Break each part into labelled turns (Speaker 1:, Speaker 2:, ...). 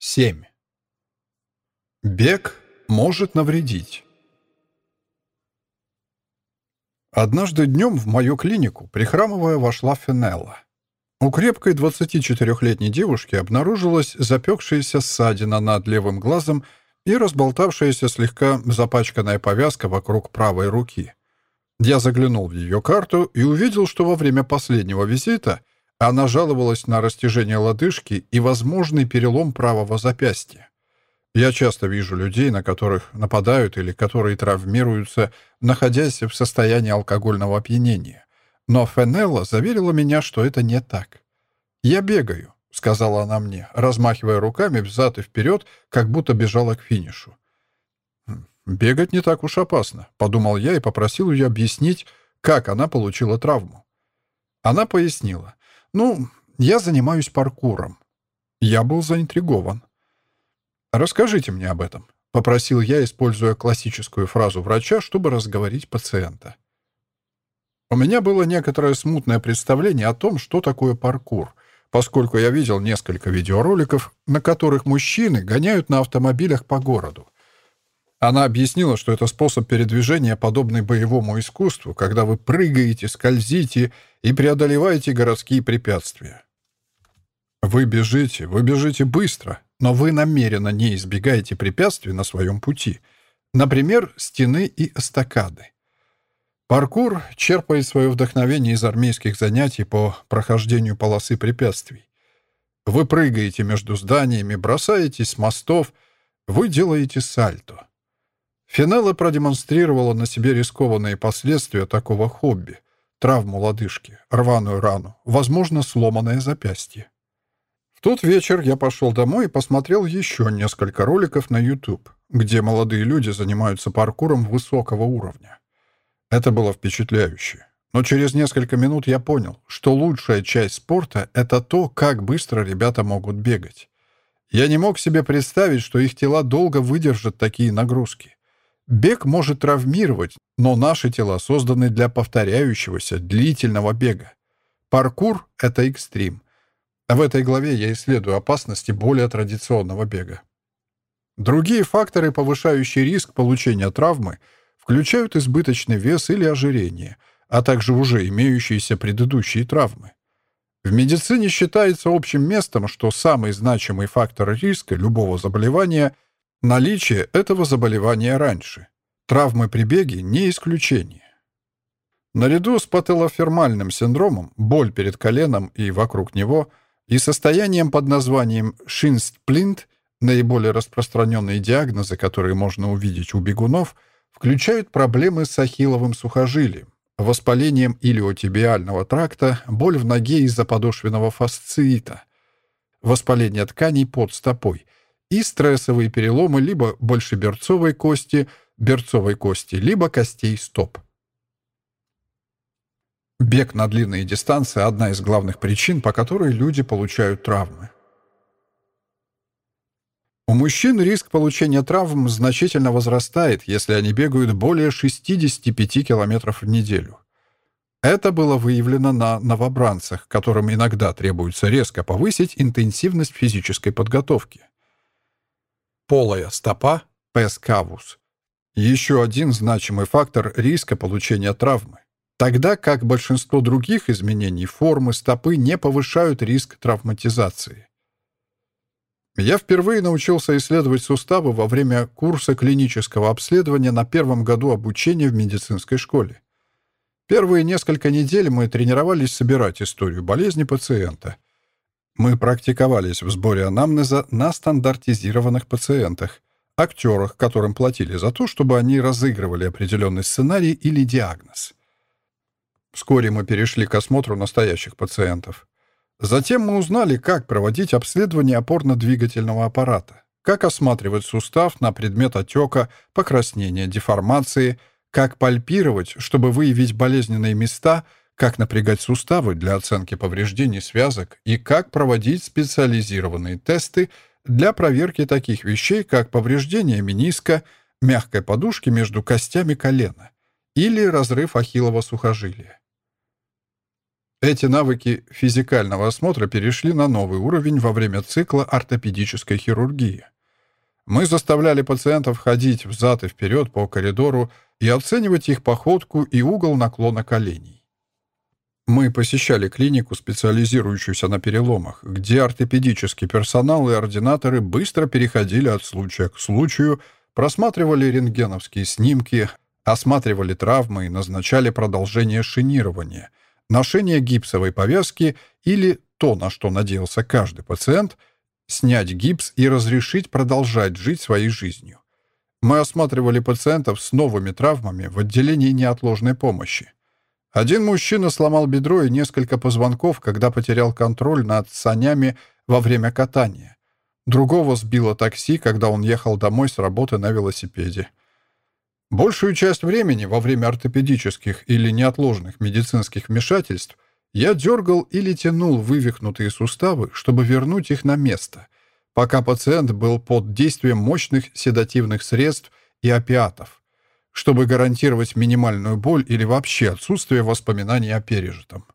Speaker 1: 7. Бег может навредить. Однажды днем в мою клинику, прихрамывая, вошла Фенелла. У крепкой 24-летней девушки обнаружилась запекшаяся ссадина над левым глазом и разболтавшаяся слегка запачканная повязка вокруг правой руки. Я заглянул в ее карту и увидел, что во время последнего визита она жаловалась на растяжение лодыжки и возможный перелом правого запястья. Я часто вижу людей, на которых нападают или которые травмируются, находясь в состоянии алкогольного опьянения. Но Фенелла заверила меня, что это не так. «Я бегаю», — сказала она мне, размахивая руками взад и вперед, как будто бежала к финишу. «Хм, «Бегать не так уж опасно», — подумал я и попросил ее объяснить, как она получила травму. Она пояснила. «Ну, я занимаюсь паркуром». Я был заинтригован. «Расскажите мне об этом», — попросил я, используя классическую фразу врача, чтобы разговорить пациента. У меня было некоторое смутное представление о том, что такое паркур, поскольку я видел несколько видеороликов, на которых мужчины гоняют на автомобилях по городу. Она объяснила, что это способ передвижения, подобный боевому искусству, когда вы прыгаете, скользите и преодолеваете городские препятствия. Вы бежите, вы бежите быстро, но вы намеренно не избегаете препятствий на своем пути, например, стены и эстакады. Паркур черпает свое вдохновение из армейских занятий по прохождению полосы препятствий. Вы прыгаете между зданиями, бросаетесь с мостов, вы делаете сальто. Финелла продемонстрировала на себе рискованные последствия такого хобби. Травму лодыжки, рваную рану, возможно, сломанное запястье. В тот вечер я пошел домой и посмотрел еще несколько роликов на YouTube, где молодые люди занимаются паркуром высокого уровня. Это было впечатляюще. Но через несколько минут я понял, что лучшая часть спорта — это то, как быстро ребята могут бегать. Я не мог себе представить, что их тела долго выдержат такие нагрузки. Бег может травмировать, но наши тела созданы для повторяющегося, длительного бега. Паркур — это экстрим. В этой главе я исследую опасности более традиционного бега. Другие факторы, повышающие риск получения травмы, включают избыточный вес или ожирение, а также уже имеющиеся предыдущие травмы. В медицине считается общим местом, что самый значимый фактор риска любого заболевания — Наличие этого заболевания раньше. Травмы при беге не исключение. Наряду с пателофермальным синдромом, боль перед коленом и вокруг него, и состоянием под названием шинстплинт, наиболее распространенные диагнозы, которые можно увидеть у бегунов, включают проблемы с ахилловым сухожилием, воспалением илиотибиального тракта, боль в ноге из-за подошвенного фасциита, воспаление тканей под стопой – и стрессовые переломы либо большеберцовой кости, берцовой кости, либо костей стоп. Бег на длинные дистанции – одна из главных причин, по которой люди получают травмы. У мужчин риск получения травм значительно возрастает, если они бегают более 65 км в неделю. Это было выявлено на новобранцах, которым иногда требуется резко повысить интенсивность физической подготовки полая стопа, пескавус. Еще один значимый фактор риска получения травмы. Тогда как большинство других изменений формы стопы не повышают риск травматизации. Я впервые научился исследовать суставы во время курса клинического обследования на первом году обучения в медицинской школе. Первые несколько недель мы тренировались собирать историю болезни пациента — мы практиковались в сборе анамнеза на стандартизированных пациентах, актерах, которым платили за то, чтобы они разыгрывали определенный сценарий или диагноз. Вскоре мы перешли к осмотру настоящих пациентов. Затем мы узнали, как проводить обследование опорно-двигательного аппарата, как осматривать сустав на предмет отека, покраснения, деформации, как пальпировать, чтобы выявить болезненные места — как напрягать суставы для оценки повреждений связок и как проводить специализированные тесты для проверки таких вещей, как повреждение мениска, мягкой подушки между костями колена или разрыв ахиллова сухожилия. Эти навыки физикального осмотра перешли на новый уровень во время цикла ортопедической хирургии. Мы заставляли пациентов ходить взад и вперед по коридору и оценивать их походку и угол наклона коленей. Мы посещали клинику, специализирующуюся на переломах, где ортопедический персонал и ординаторы быстро переходили от случая к случаю, просматривали рентгеновские снимки, осматривали травмы и назначали продолжение шинирования, ношение гипсовой повязки или то, на что надеялся каждый пациент, снять гипс и разрешить продолжать жить своей жизнью. Мы осматривали пациентов с новыми травмами в отделении неотложной помощи. Один мужчина сломал бедро и несколько позвонков, когда потерял контроль над санями во время катания. Другого сбило такси, когда он ехал домой с работы на велосипеде. Большую часть времени во время ортопедических или неотложных медицинских вмешательств я дергал или тянул вывихнутые суставы, чтобы вернуть их на место, пока пациент был под действием мощных седативных средств и опиатов, чтобы гарантировать минимальную боль или вообще отсутствие воспоминаний о пережитом.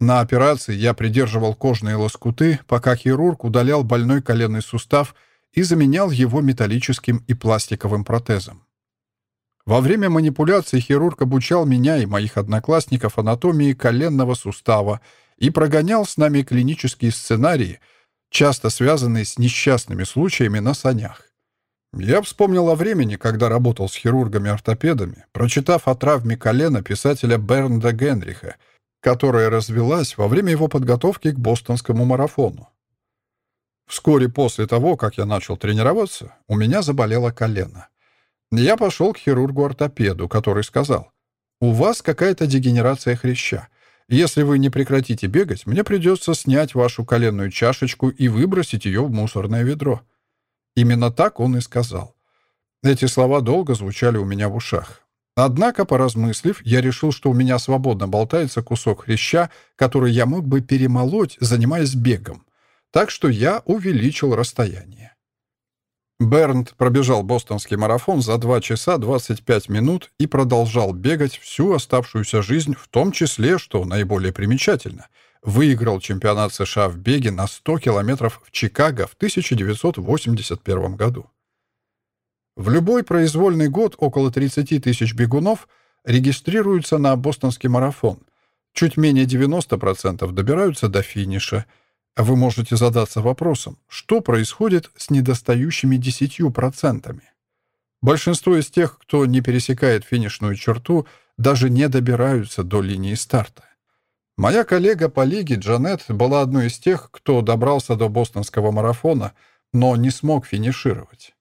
Speaker 1: На операции я придерживал кожные лоскуты, пока хирург удалял больной коленный сустав и заменял его металлическим и пластиковым протезом. Во время манипуляции хирург обучал меня и моих одноклассников анатомии коленного сустава и прогонял с нами клинические сценарии, часто связанные с несчастными случаями на санях. Я вспомнил о времени, когда работал с хирургами-ортопедами, прочитав о травме колена писателя Бернда Генриха, которая развелась во время его подготовки к бостонскому марафону. Вскоре после того, как я начал тренироваться, у меня заболело колено. Я пошел к хирургу-ортопеду, который сказал, «У вас какая-то дегенерация хряща. Если вы не прекратите бегать, мне придется снять вашу коленную чашечку и выбросить ее в мусорное ведро». Именно так он и сказал. Эти слова долго звучали у меня в ушах. Однако, поразмыслив, я решил, что у меня свободно болтается кусок хряща, который я мог бы перемолоть, занимаясь бегом. Так что я увеличил расстояние. Бернт пробежал бостонский марафон за 2 часа 25 минут и продолжал бегать всю оставшуюся жизнь, в том числе, что наиболее примечательно, выиграл чемпионат США в беге на 100 километров в Чикаго в 1981 году. В любой произвольный год около 30 тысяч бегунов регистрируются на бостонский марафон. Чуть менее 90% добираются до финиша – вы можете задаться вопросом, что происходит с недостающими 10%? Большинство из тех, кто не пересекает финишную черту, даже не добираются до линии старта. Моя коллега по лиге Джанет была одной из тех, кто добрался до бостонского марафона, но не смог финишировать.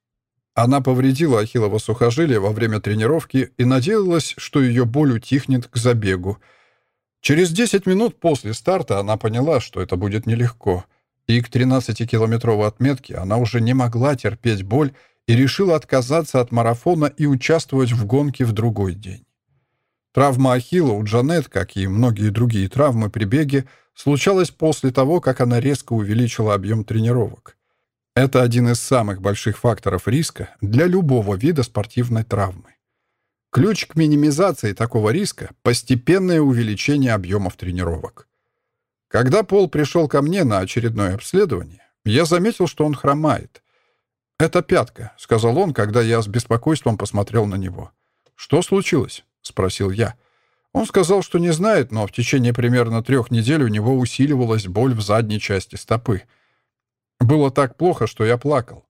Speaker 1: Она повредила ахиллово сухожилие во время тренировки и надеялась, что ее боль утихнет к забегу — Через 10 минут после старта она поняла, что это будет нелегко, и к 13-километровой отметке она уже не могла терпеть боль и решила отказаться от марафона и участвовать в гонке в другой день. Травма ахилла у Джанет, как и многие другие травмы при беге, случалась после того, как она резко увеличила объем тренировок. Это один из самых больших факторов риска для любого вида спортивной травмы. Ключ к минимизации такого риска — постепенное увеличение объемов тренировок. Когда Пол пришел ко мне на очередное обследование, я заметил, что он хромает. «Это пятка», — сказал он, когда я с беспокойством посмотрел на него. «Что случилось?» — спросил я. Он сказал, что не знает, но в течение примерно трех недель у него усиливалась боль в задней части стопы. Было так плохо, что я плакал.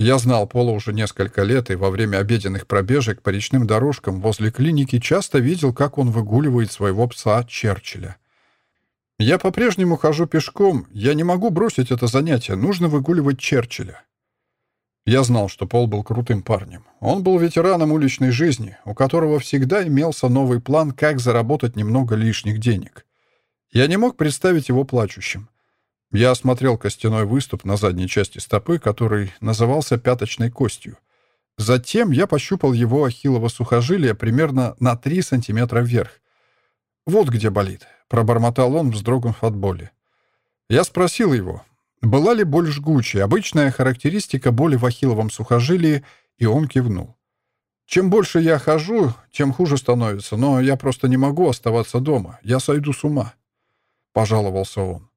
Speaker 1: Я знал Пола уже несколько лет, и во время обеденных пробежек по речным дорожкам возле клиники часто видел, как он выгуливает своего пса Черчилля. Я по-прежнему хожу пешком, я не могу бросить это занятие, нужно выгуливать Черчилля. Я знал, что Пол был крутым парнем. Он был ветераном уличной жизни, у которого всегда имелся новый план, как заработать немного лишних денег. Я не мог представить его плачущим. Я осмотрел костяной выступ на задней части стопы, который назывался пяточной костью. Затем я пощупал его ахиллово сухожилие примерно на 3 сантиметра вверх. «Вот где болит», — пробормотал он, вздрогнув от боли. Я спросил его, была ли боль жгучей, обычная характеристика боли в ахилловом сухожилии, и он кивнул. «Чем больше я хожу, тем хуже становится, но я просто не могу оставаться дома, я сойду с ума». пожаловался он.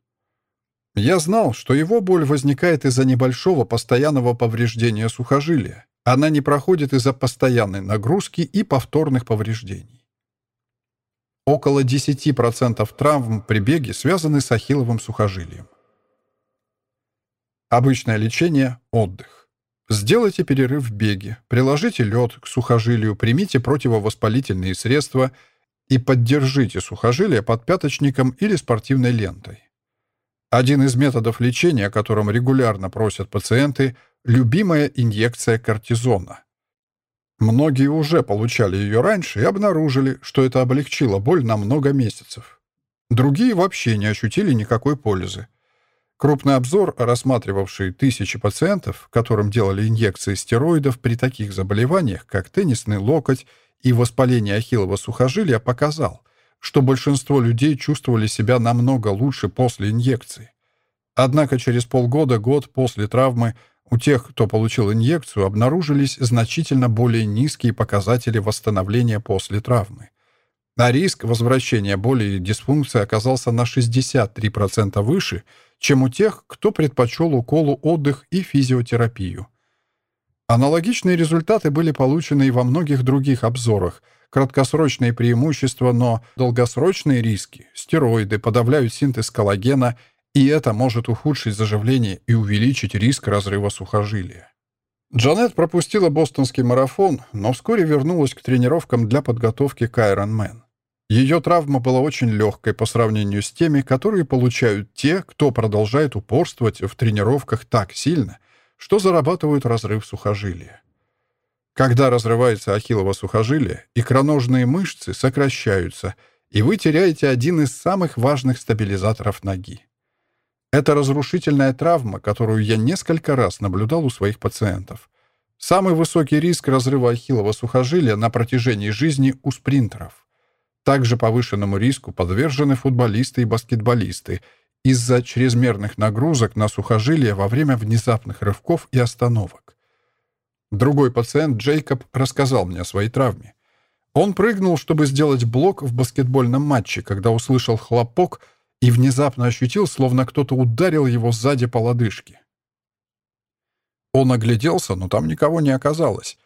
Speaker 1: Я знал, что его боль возникает из-за небольшого постоянного повреждения сухожилия. Она не проходит из-за постоянной нагрузки и повторных повреждений. Около 10% травм при беге связаны с ахилловым сухожилием. Обычное лечение – отдых. Сделайте перерыв в беге, приложите лед к сухожилию, примите противовоспалительные средства и поддержите сухожилие под пяточником или спортивной лентой. Один из методов лечения, о котором регулярно просят пациенты – любимая инъекция кортизона. Многие уже получали ее раньше и обнаружили, что это облегчило боль на много месяцев. Другие вообще не ощутили никакой пользы. Крупный обзор, рассматривавший тысячи пациентов, которым делали инъекции стероидов при таких заболеваниях, как теннисный локоть и воспаление ахиллова сухожилия, показал, что большинство людей чувствовали себя намного лучше после инъекции. Однако через полгода-год после травмы у тех, кто получил инъекцию, обнаружились значительно более низкие показатели восстановления после травмы. А риск возвращения боли и дисфункции оказался на 63% выше, чем у тех, кто предпочел уколу отдых и физиотерапию. Аналогичные результаты были получены и во многих других обзорах. Краткосрочные преимущества, но долгосрочные риски. Стероиды подавляют синтез коллагена – и это может ухудшить заживление и увеличить риск разрыва сухожилия. Джанет пропустила бостонский марафон, но вскоре вернулась к тренировкам для подготовки к Ironman. Ее травма была очень легкой по сравнению с теми, которые получают те, кто продолжает упорствовать в тренировках так сильно, что зарабатывают разрыв сухожилия. Когда разрывается ахиллово сухожилие, икроножные мышцы сокращаются, и вы теряете один из самых важных стабилизаторов ноги. Это разрушительная травма, которую я несколько раз наблюдал у своих пациентов. Самый высокий риск разрыва ахиллова сухожилия на протяжении жизни у спринтеров. Также повышенному риску подвержены футболисты и баскетболисты из-за чрезмерных нагрузок на сухожилия во время внезапных рывков и остановок. Другой пациент, Джейкоб, рассказал мне о своей травме. Он прыгнул, чтобы сделать блок в баскетбольном матче, когда услышал хлопок — и внезапно ощутил, словно кто-то ударил его сзади по лодыжке. Он огляделся, но там никого не оказалось.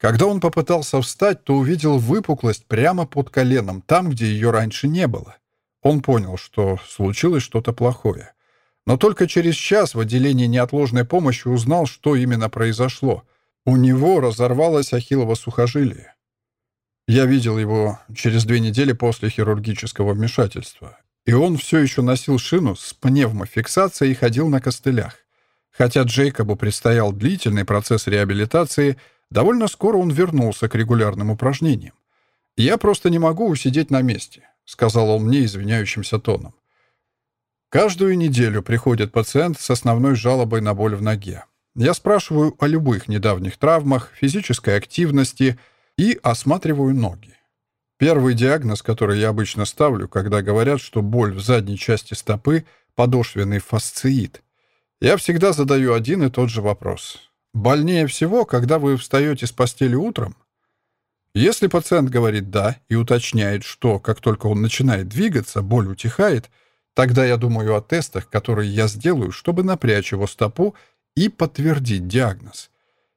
Speaker 1: Когда он попытался встать, то увидел выпуклость прямо под коленом, там, где ее раньше не было. Он понял, что случилось что-то плохое. Но только через час в отделении неотложной помощи узнал, что именно произошло. У него разорвалось ахиллово сухожилие. Я видел его через две недели после хирургического вмешательства и он все еще носил шину с пневмофиксацией и ходил на костылях. Хотя Джейкобу предстоял длительный процесс реабилитации, довольно скоро он вернулся к регулярным упражнениям. «Я просто не могу усидеть на месте», — сказал он мне извиняющимся тоном. Каждую неделю приходит пациент с основной жалобой на боль в ноге. Я спрашиваю о любых недавних травмах, физической активности и осматриваю ноги. Первый диагноз, который я обычно ставлю, когда говорят, что боль в задней части стопы – подошвенный фасциит. Я всегда задаю один и тот же вопрос. Больнее всего, когда вы встаете с постели утром? Если пациент говорит «да» и уточняет, что как только он начинает двигаться, боль утихает, тогда я думаю о тестах, которые я сделаю, чтобы напрячь его стопу и подтвердить диагноз.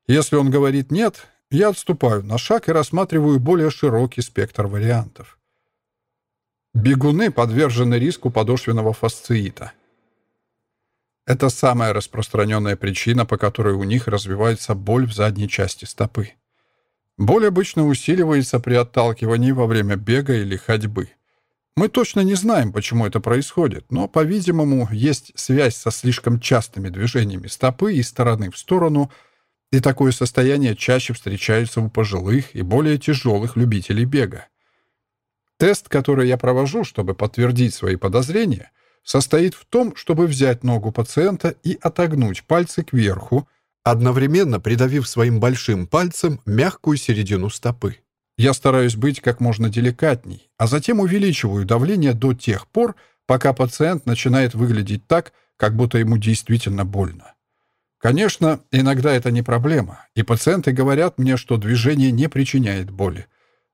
Speaker 1: Если он говорит «нет», я отступаю на шаг и рассматриваю более широкий спектр вариантов. Бегуны подвержены риску подошвенного фасциита. Это самая распространенная причина, по которой у них развивается боль в задней части стопы. Боль обычно усиливается при отталкивании во время бега или ходьбы. Мы точно не знаем, почему это происходит, но, по-видимому, есть связь со слишком частыми движениями стопы из стороны в сторону – и такое состояние чаще встречается у пожилых и более тяжелых любителей бега. Тест, который я провожу, чтобы подтвердить свои подозрения, состоит в том, чтобы взять ногу пациента и отогнуть пальцы кверху, одновременно придавив своим большим пальцем мягкую середину стопы. Я стараюсь быть как можно деликатней, а затем увеличиваю давление до тех пор, пока пациент начинает выглядеть так, как будто ему действительно больно. Конечно, иногда это не проблема, и пациенты говорят мне, что движение не причиняет боли.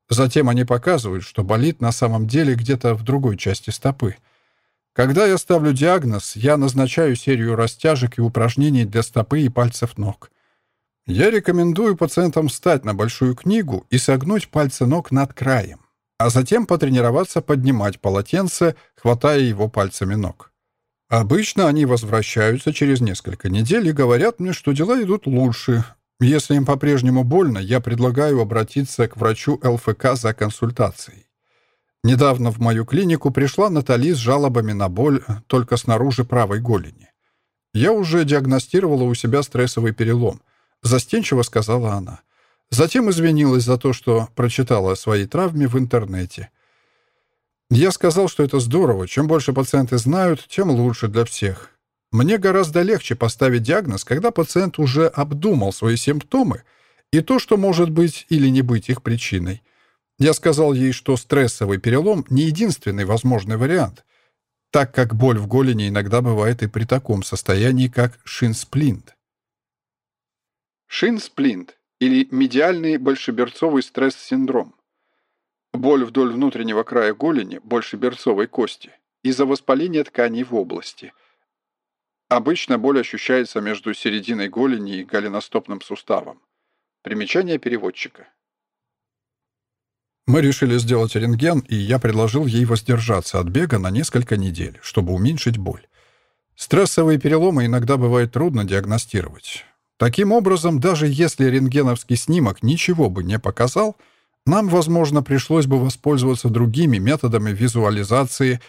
Speaker 1: Затем они показывают, что болит на самом деле где-то в другой части стопы. Когда я ставлю диагноз, я назначаю серию растяжек и упражнений для стопы и пальцев ног. Я рекомендую пациентам встать на большую книгу и согнуть пальцы ног над краем, а затем потренироваться поднимать полотенце, хватая его пальцами ног. Обычно они возвращаются через несколько недель и говорят мне, что дела идут лучше. Если им по-прежнему больно, я предлагаю обратиться к врачу ЛФК за консультацией. Недавно в мою клинику пришла Натали с жалобами на боль только снаружи правой голени. «Я уже диагностировала у себя стрессовый перелом», — застенчиво сказала она. Затем извинилась за то, что прочитала о своей травме в интернете. Я сказал, что это здорово. Чем больше пациенты знают, тем лучше для всех. Мне гораздо легче поставить диагноз, когда пациент уже обдумал свои симптомы и то, что может быть или не быть их причиной. Я сказал ей, что стрессовый перелом не единственный возможный вариант, так как боль в голени иногда бывает и при таком состоянии, как шинсплинт. Шинсплинт или медиальный большеберцовый стресс-синдром. Боль вдоль внутреннего края голени, большеберцовой кости, из-за воспаления тканей в области. Обычно боль ощущается между серединой голени и голеностопным суставом. Примечание переводчика. Мы решили сделать рентген, и я предложил ей воздержаться от бега на несколько недель, чтобы уменьшить боль. Стрессовые переломы иногда бывает трудно диагностировать. Таким образом, даже если рентгеновский снимок ничего бы не показал, нам, возможно, пришлось бы воспользоваться другими методами визуализации,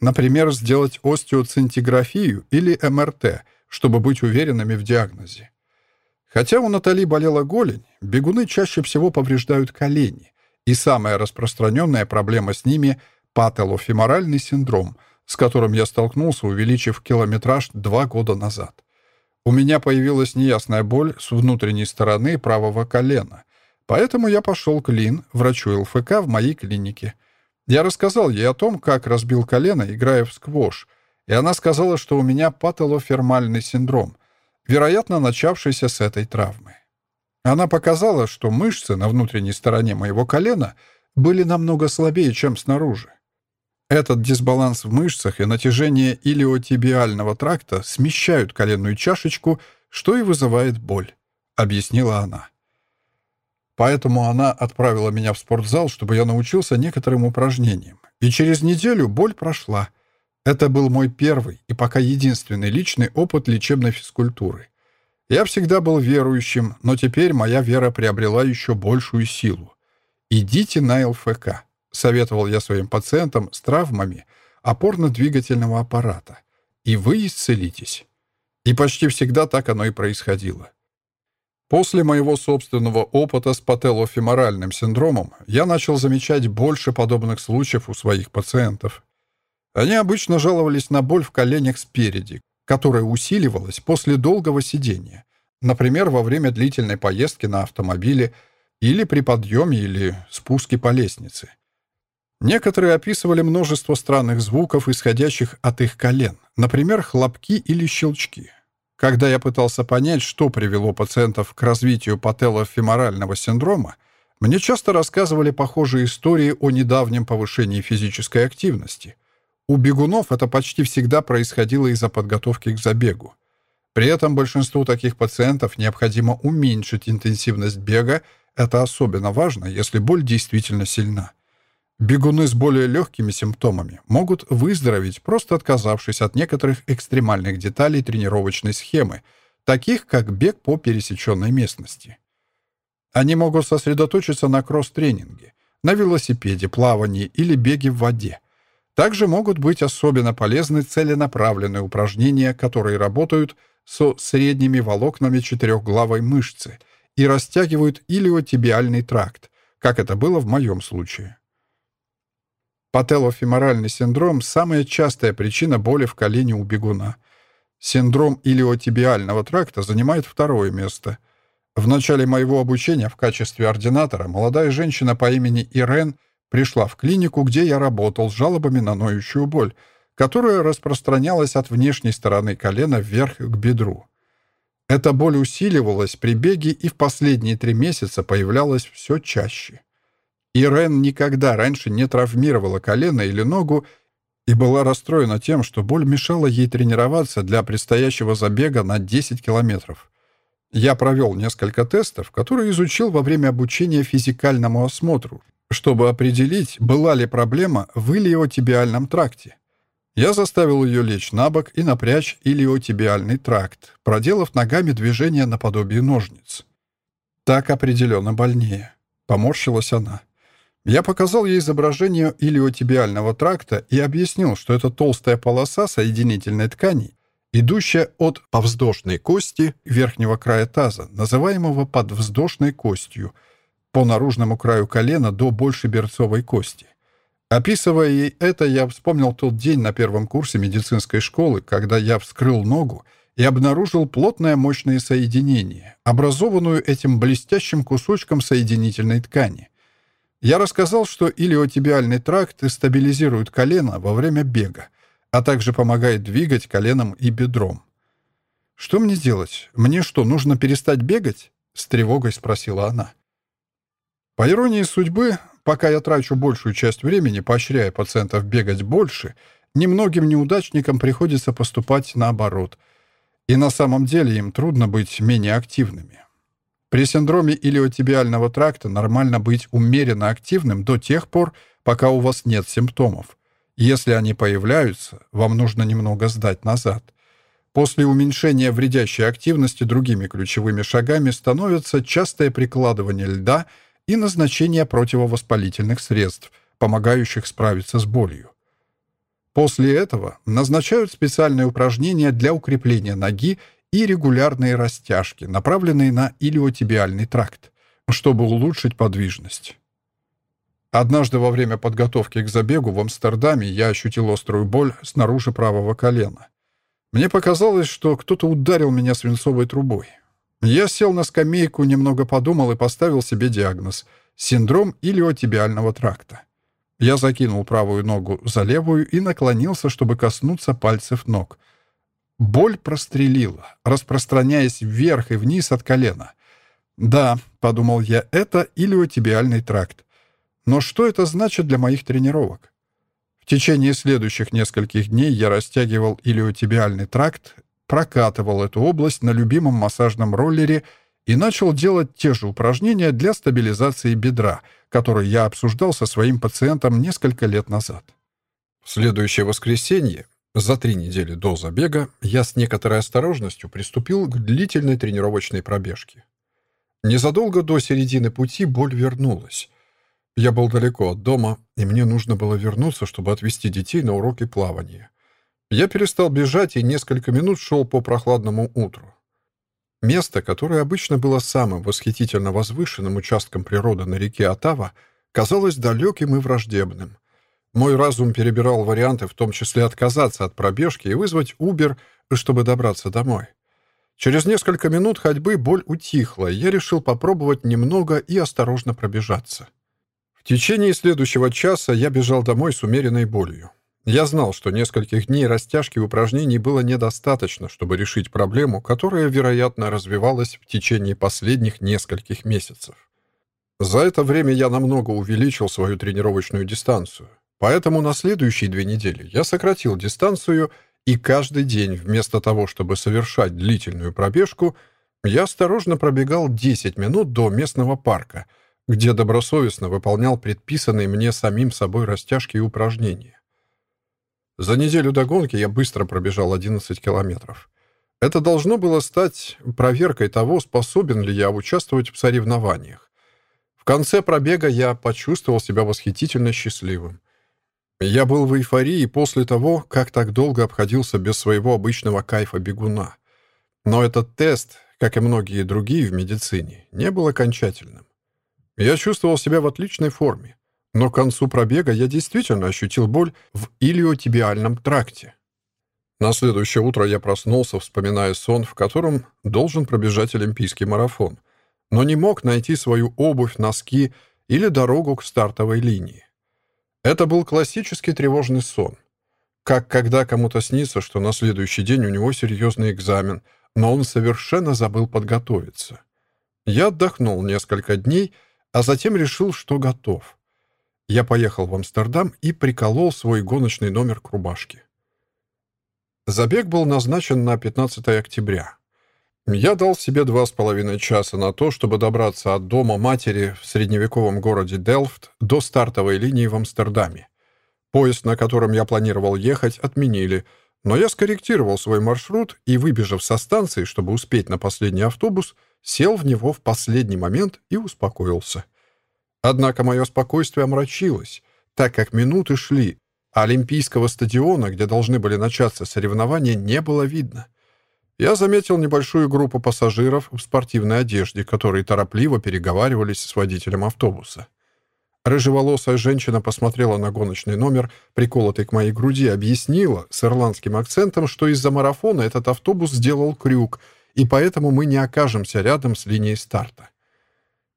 Speaker 1: например, сделать остеоцинтиграфию или МРТ, чтобы быть уверенными в диагнозе. Хотя у Натали болела голень, бегуны чаще всего повреждают колени, и самая распространенная проблема с ними — пателофеморальный синдром, с которым я столкнулся, увеличив километраж два года назад. У меня появилась неясная боль с внутренней стороны правого колена, поэтому я пошел к Лин, врачу ЛФК в моей клинике. Я рассказал ей о том, как разбил колено, играя в сквош, и она сказала, что у меня пателофермальный синдром, вероятно, начавшийся с этой травмы. Она показала, что мышцы на внутренней стороне моего колена были намного слабее, чем снаружи. Этот дисбаланс в мышцах и натяжение илиотибиального тракта смещают коленную чашечку, что и вызывает боль, объяснила она. Поэтому она отправила меня в спортзал, чтобы я научился некоторым упражнениям. И через неделю боль прошла. Это был мой первый и пока единственный личный опыт лечебной физкультуры. Я всегда был верующим, но теперь моя вера приобрела еще большую силу. «Идите на ЛФК», — советовал я своим пациентам с травмами опорно-двигательного аппарата, «и вы исцелитесь». И почти всегда так оно и происходило. После моего собственного опыта с пателофеморальным синдромом я начал замечать больше подобных случаев у своих пациентов. Они обычно жаловались на боль в коленях спереди, которая усиливалась после долгого сидения, например, во время длительной поездки на автомобиле или при подъеме или спуске по лестнице. Некоторые описывали множество странных звуков, исходящих от их колен, например, хлопки или щелчки. Когда я пытался понять, что привело пациентов к развитию пателофеморального синдрома, мне часто рассказывали похожие истории о недавнем повышении физической активности, у бегунов это почти всегда происходило из-за подготовки к забегу. При этом большинству таких пациентов необходимо уменьшить интенсивность бега. Это особенно важно, если боль действительно сильна. Бегуны с более легкими симптомами могут выздороветь, просто отказавшись от некоторых экстремальных деталей тренировочной схемы, таких как бег по пересеченной местности. Они могут сосредоточиться на кросс-тренинге, на велосипеде, плавании или беге в воде – также могут быть особенно полезны целенаправленные упражнения, которые работают со средними волокнами четырехглавой мышцы и растягивают илиотибиальный тракт, как это было в моем случае. Пателофеморальный синдром – самая частая причина боли в колене у бегуна. Синдром илиотибиального тракта занимает второе место. В начале моего обучения в качестве ординатора молодая женщина по имени Ирен – Пришла в клинику, где я работал, с жалобами на ноющую боль, которая распространялась от внешней стороны колена вверх к бедру. Эта боль усиливалась при беге и в последние три месяца появлялась все чаще. Ирен никогда раньше не травмировала колено или ногу и была расстроена тем, что боль мешала ей тренироваться для предстоящего забега на 10 километров. Я провел несколько тестов, которые изучил во время обучения физикальному осмотру, чтобы определить, была ли проблема в илиотибиальном тракте. Я заставил ее лечь на бок и напрячь илиотибиальный тракт, проделав ногами движение наподобие ножниц. Так определенно больнее. Поморщилась она. Я показал ей изображение илиотибиального тракта и объяснил, что это толстая полоса соединительной ткани, идущая от повздошной кости верхнего края таза, называемого подвздошной костью, по наружному краю колена до большей берцовой кости. Описывая ей это, я вспомнил тот день на первом курсе медицинской школы, когда я вскрыл ногу и обнаружил плотное мощное соединение, образованную этим блестящим кусочком соединительной ткани. Я рассказал, что илиотибиальный тракт стабилизирует колено во время бега, а также помогает двигать коленом и бедром. «Что мне делать? Мне что, нужно перестать бегать?» — с тревогой спросила она. По иронии судьбы, пока я трачу большую часть времени, поощряя пациентов бегать больше, немногим неудачникам приходится поступать наоборот. И на самом деле им трудно быть менее активными. При синдроме илиотибиального тракта нормально быть умеренно активным до тех пор, пока у вас нет симптомов. Если они появляются, вам нужно немного сдать назад. После уменьшения вредящей активности другими ключевыми шагами становится частое прикладывание льда и назначение противовоспалительных средств, помогающих справиться с болью. После этого назначают специальные упражнения для укрепления ноги и регулярные растяжки, направленные на илиотибиальный тракт, чтобы улучшить подвижность. Однажды во время подготовки к забегу в Амстердаме я ощутил острую боль снаружи правого колена. Мне показалось, что кто-то ударил меня свинцовой трубой. Я сел на скамейку, немного подумал и поставил себе диагноз — синдром илиотибиального тракта. Я закинул правую ногу за левую и наклонился, чтобы коснуться пальцев ног — Боль прострелила, распространяясь вверх и вниз от колена. «Да», — подумал я, — «это илиотибиальный тракт. Но что это значит для моих тренировок?» В течение следующих нескольких дней я растягивал илиотибиальный тракт, прокатывал эту область на любимом массажном роллере и начал делать те же упражнения для стабилизации бедра, которые я обсуждал со своим пациентом несколько лет назад. В следующее воскресенье за три недели до забега я с некоторой осторожностью приступил к длительной тренировочной пробежке. Незадолго до середины пути боль вернулась. Я был далеко от дома, и мне нужно было вернуться, чтобы отвезти детей на уроки плавания. Я перестал бежать и несколько минут шел по прохладному утру. Место, которое обычно было самым восхитительно возвышенным участком природы на реке Отава, казалось далеким и враждебным. Мой разум перебирал варианты, в том числе отказаться от пробежки и вызвать Uber, чтобы добраться домой. Через несколько минут ходьбы боль утихла, и я решил попробовать немного и осторожно пробежаться. В течение следующего часа я бежал домой с умеренной болью. Я знал, что нескольких дней растяжки и упражнений было недостаточно, чтобы решить проблему, которая, вероятно, развивалась в течение последних нескольких месяцев. За это время я намного увеличил свою тренировочную дистанцию. Поэтому на следующие две недели я сократил дистанцию, и каждый день вместо того, чтобы совершать длительную пробежку, я осторожно пробегал 10 минут до местного парка, где добросовестно выполнял предписанные мне самим собой растяжки и упражнения. За неделю до гонки я быстро пробежал 11 километров. Это должно было стать проверкой того, способен ли я участвовать в соревнованиях. В конце пробега я почувствовал себя восхитительно счастливым. Я был в эйфории после того, как так долго обходился без своего обычного кайфа бегуна. Но этот тест, как и многие другие в медицине, не был окончательным. Я чувствовал себя в отличной форме, но к концу пробега я действительно ощутил боль в илиотибиальном тракте. На следующее утро я проснулся, вспоминая сон, в котором должен пробежать олимпийский марафон, но не мог найти свою обувь, носки или дорогу к стартовой линии. Это был классический тревожный сон. Как когда кому-то снится, что на следующий день у него серьезный экзамен, но он совершенно забыл подготовиться. Я отдохнул несколько дней, а затем решил, что готов. Я поехал в Амстердам и приколол свой гоночный номер к рубашке. Забег был назначен на 15 октября. Я дал себе два с половиной часа на то, чтобы добраться от дома матери в средневековом городе Делфт до стартовой линии в Амстердаме. Поезд, на котором я планировал ехать, отменили, но я скорректировал свой маршрут и, выбежав со станции, чтобы успеть на последний автобус, сел в него в последний момент и успокоился. Однако мое спокойствие омрачилось, так как минуты шли, а Олимпийского стадиона, где должны были начаться соревнования, не было видно. Я заметил небольшую группу пассажиров в спортивной одежде, которые торопливо переговаривались с водителем автобуса. Рыжеволосая женщина посмотрела на гоночный номер, приколотый к моей груди, объяснила с ирландским акцентом, что из-за марафона этот автобус сделал крюк, и поэтому мы не окажемся рядом с линией старта.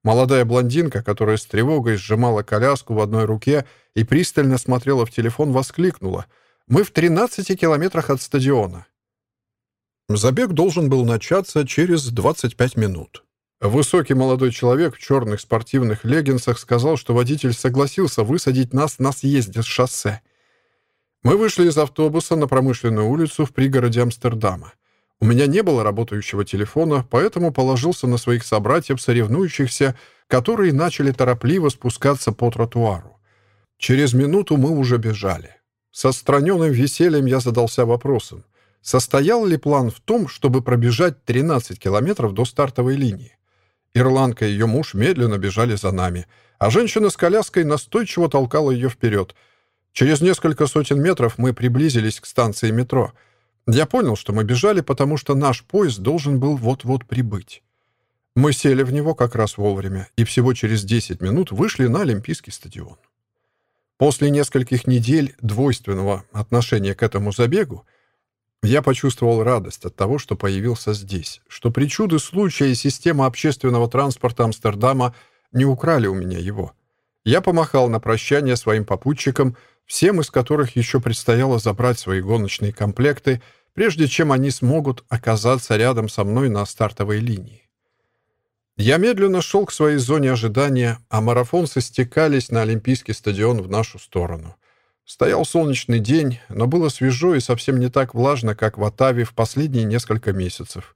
Speaker 1: Молодая блондинка, которая с тревогой сжимала коляску в одной руке и пристально смотрела в телефон, воскликнула. «Мы в 13 километрах от стадиона». Забег должен был начаться через 25 минут. Высокий молодой человек в черных спортивных леггинсах сказал, что водитель согласился высадить нас на съезде с шоссе. Мы вышли из автобуса на промышленную улицу в пригороде Амстердама. У меня не было работающего телефона, поэтому положился на своих собратьев, соревнующихся, которые начали торопливо спускаться по тротуару. Через минуту мы уже бежали. Со страненным весельем я задался вопросом, состоял ли план в том, чтобы пробежать 13 километров до стартовой линии. Ирландка и ее муж медленно бежали за нами, а женщина с коляской настойчиво толкала ее вперед. Через несколько сотен метров мы приблизились к станции метро. Я понял, что мы бежали, потому что наш поезд должен был вот-вот прибыть. Мы сели в него как раз вовремя и всего через 10 минут вышли на Олимпийский стадион. После нескольких недель двойственного отношения к этому забегу я почувствовал радость от того, что появился здесь, что причуды случая и система общественного транспорта Амстердама не украли у меня его. Я помахал на прощание своим попутчикам, всем из которых еще предстояло забрать свои гоночные комплекты, прежде чем они смогут оказаться рядом со мной на стартовой линии. Я медленно шел к своей зоне ожидания, а марафонцы стекались на Олимпийский стадион в нашу сторону. Стоял солнечный день, но было свежо и совсем не так влажно, как в Атаве в последние несколько месяцев.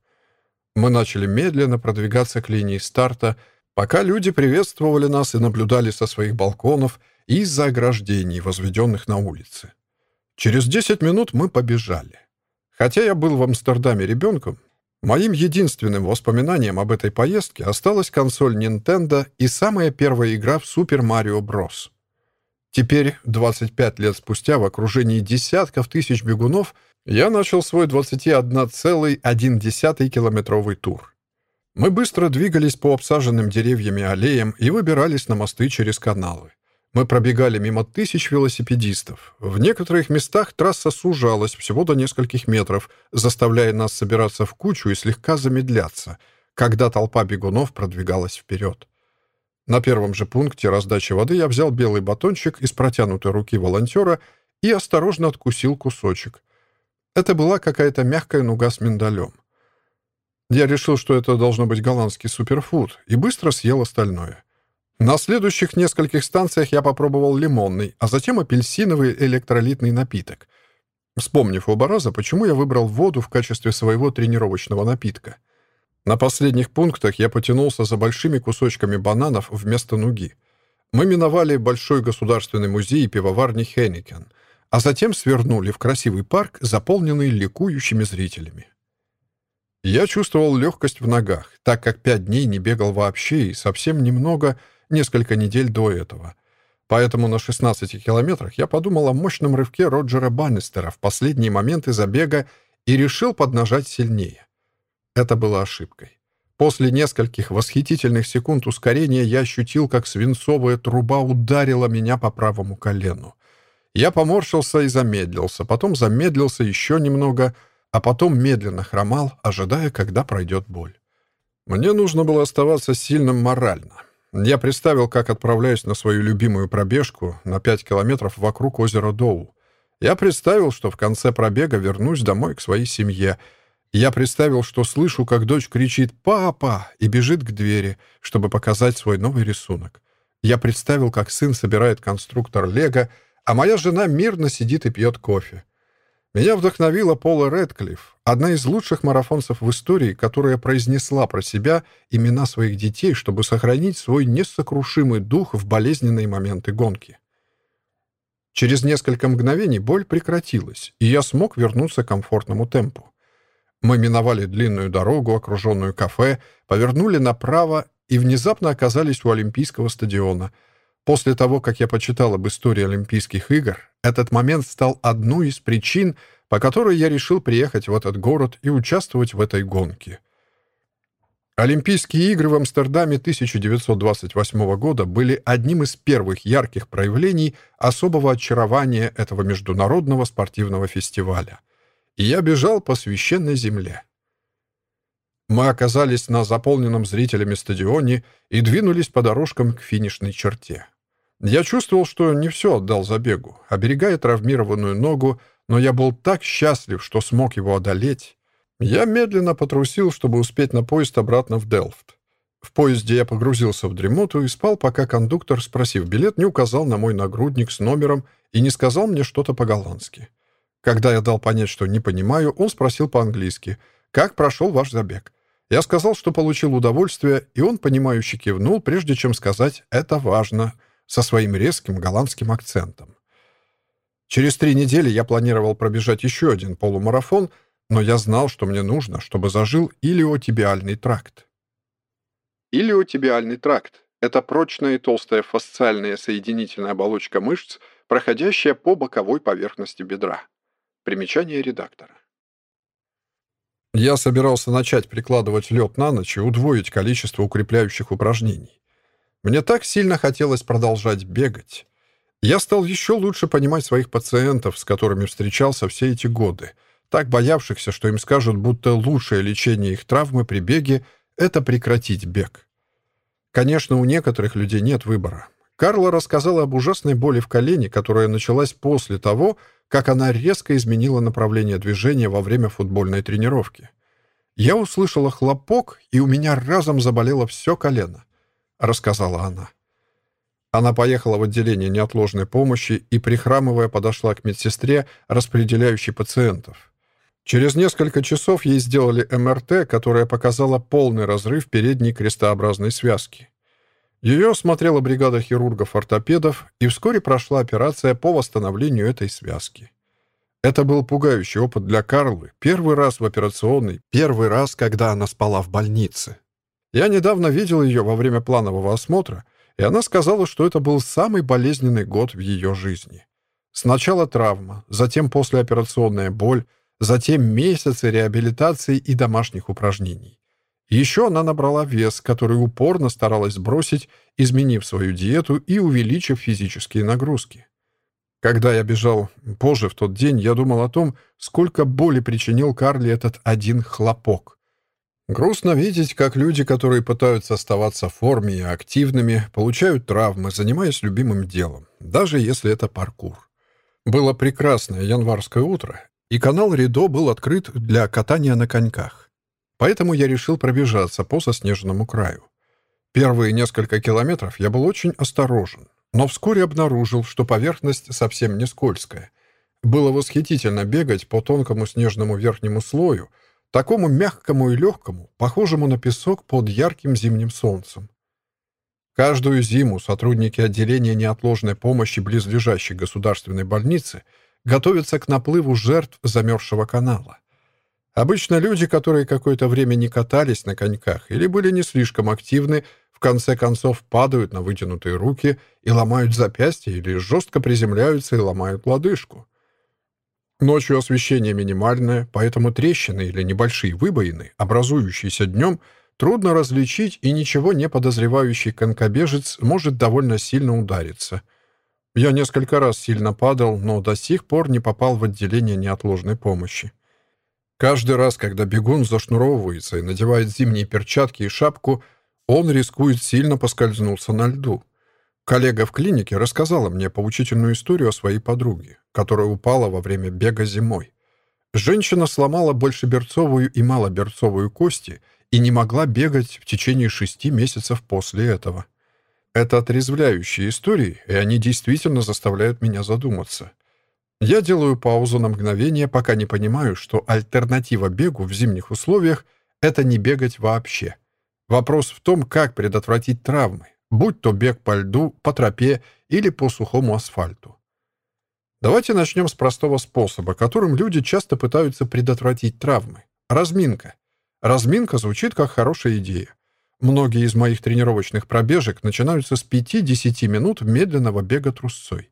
Speaker 1: Мы начали медленно продвигаться к линии старта, пока люди приветствовали нас и наблюдали со своих балконов из-за ограждений, возведенных на улице. Через 10 минут мы побежали. Хотя я был в Амстердаме ребенком, моим единственным воспоминанием об этой поездке осталась консоль Nintendo и самая первая игра в Super Mario Bros. Теперь, 25 лет спустя, в окружении десятков тысяч бегунов, я начал свой 21,1-километровый тур. Мы быстро двигались по обсаженным деревьями аллеям и выбирались на мосты через каналы. Мы пробегали мимо тысяч велосипедистов. В некоторых местах трасса сужалась всего до нескольких метров, заставляя нас собираться в кучу и слегка замедляться, когда толпа бегунов продвигалась вперед. На первом же пункте раздачи воды я взял белый батончик из протянутой руки волонтера и осторожно откусил кусочек. Это была какая-то мягкая нуга с миндалем. Я решил, что это должно быть голландский суперфуд, и быстро съел остальное. На следующих нескольких станциях я попробовал лимонный, а затем апельсиновый электролитный напиток. Вспомнив оба раза, почему я выбрал воду в качестве своего тренировочного напитка — на последних пунктах я потянулся за большими кусочками бананов вместо нуги. Мы миновали Большой государственный музей и пивоварни Хенникен, а затем свернули в красивый парк, заполненный ликующими зрителями. Я чувствовал легкость в ногах, так как пять дней не бегал вообще и совсем немного, несколько недель до этого. Поэтому на 16 километрах я подумал о мощном рывке Роджера Баннистера в последние моменты забега и решил поднажать сильнее. Это было ошибкой. После нескольких восхитительных секунд ускорения я ощутил, как свинцовая труба ударила меня по правому колену. Я поморщился и замедлился, потом замедлился еще немного, а потом медленно хромал, ожидая, когда пройдет боль. Мне нужно было оставаться сильным морально. Я представил, как отправляюсь на свою любимую пробежку на 5 километров вокруг озера Доу. Я представил, что в конце пробега вернусь домой к своей семье — я представил, что слышу, как дочь кричит «Папа!» и бежит к двери, чтобы показать свой новый рисунок. Я представил, как сын собирает конструктор Лего, а моя жена мирно сидит и пьет кофе. Меня вдохновила Пола Рэдклифф, одна из лучших марафонцев в истории, которая произнесла про себя имена своих детей, чтобы сохранить свой несокрушимый дух в болезненные моменты гонки. Через несколько мгновений боль прекратилась, и я смог вернуться к комфортному темпу. Мы миновали длинную дорогу, окруженную кафе, повернули направо и внезапно оказались у Олимпийского стадиона. После того, как я почитал об истории Олимпийских игр, этот момент стал одной из причин, по которой я решил приехать в этот город и участвовать в этой гонке. Олимпийские игры в Амстердаме 1928 года были одним из первых ярких проявлений особого очарования этого международного спортивного фестиваля. И я бежал по священной земле. Мы оказались на заполненном зрителями стадионе и двинулись по дорожкам к финишной черте. Я чувствовал, что не все отдал забегу, оберегая травмированную ногу, но я был так счастлив, что смог его одолеть. Я медленно потрусил, чтобы успеть на поезд обратно в Делфт. В поезде я погрузился в дремоту и спал, пока кондуктор, спросив билет, не указал на мой нагрудник с номером и не сказал мне что-то по-голландски. Когда я дал понять, что не понимаю, он спросил по-английски, «Как прошел ваш забег?» Я сказал, что получил удовольствие, и он, понимающе кивнул, прежде чем сказать «это важно», со своим резким голландским акцентом. Через три недели я планировал пробежать еще один полумарафон — но я знал, что мне нужно, чтобы зажил илиотибиальный тракт. Илиотибиальный тракт – это прочная и толстая фасциальная соединительная оболочка мышц, проходящая по боковой поверхности бедра. Примечание редактора. Я собирался начать прикладывать лед на ночь и удвоить количество укрепляющих упражнений. Мне так сильно хотелось продолжать бегать. Я стал еще лучше понимать своих пациентов, с которыми встречался все эти годы – так боявшихся, что им скажут, будто лучшее лечение их травмы при беге — это прекратить бег. Конечно, у некоторых людей нет выбора. Карла рассказала об ужасной боли в колене, которая началась после того, как она резко изменила направление движения во время футбольной тренировки. «Я услышала хлопок, и у меня разом заболело все колено», — рассказала она. Она поехала в отделение неотложной помощи и, прихрамывая, подошла к медсестре, распределяющей пациентов. Через несколько часов ей сделали МРТ, которая показала полный разрыв передней крестообразной связки. Ее осмотрела бригада хирургов-ортопедов, и вскоре прошла операция по восстановлению этой связки. Это был пугающий опыт для Карлы, первый раз в операционной, первый раз, когда она спала в больнице. Я недавно видел ее во время планового осмотра, и она сказала, что это был самый болезненный год в ее жизни. Сначала травма, затем послеоперационная боль, затем месяцы реабилитации и домашних упражнений. Еще она набрала вес, который упорно старалась сбросить, изменив свою диету и увеличив физические нагрузки. Когда я бежал позже в тот день, я думал о том, сколько боли причинил Карли этот один хлопок. Грустно видеть, как люди, которые пытаются оставаться в форме и активными, получают травмы, занимаясь любимым делом, даже если это паркур. Было прекрасное январское утро, и канал Ридо был открыт для катания на коньках. Поэтому я решил пробежаться по соснеженному краю. Первые несколько километров я был очень осторожен, но вскоре обнаружил, что поверхность совсем не скользкая. Было восхитительно бегать по тонкому снежному верхнему слою, такому мягкому и легкому, похожему на песок под ярким зимним солнцем. Каждую зиму сотрудники отделения неотложной помощи близлежащей государственной больницы – готовятся к наплыву жертв замерзшего канала. Обычно люди, которые какое-то время не катались на коньках или были не слишком активны, в конце концов падают на вытянутые руки и ломают запястье или жестко приземляются и ломают лодыжку. Ночью освещение минимальное, поэтому трещины или небольшие выбоины, образующиеся днем, трудно различить, и ничего не подозревающий конькобежец может довольно сильно удариться — я несколько раз сильно падал, но до сих пор не попал в отделение неотложной помощи. Каждый раз, когда бегун зашнуровывается и надевает зимние перчатки и шапку, он рискует сильно поскользнуться на льду. Коллега в клинике рассказала мне поучительную историю о своей подруге, которая упала во время бега зимой. Женщина сломала большеберцовую и малоберцовую кости и не могла бегать в течение шести месяцев после этого. Это отрезвляющие истории, и они действительно заставляют меня задуматься. Я делаю паузу на мгновение, пока не понимаю, что альтернатива бегу в зимних условиях — это не бегать вообще. Вопрос в том, как предотвратить травмы, будь то бег по льду, по тропе или по сухому асфальту. Давайте начнем с простого способа, которым люди часто пытаются предотвратить травмы. Разминка. Разминка звучит как хорошая идея. Многие из моих тренировочных пробежек начинаются с 5-10 минут медленного бега трусцой.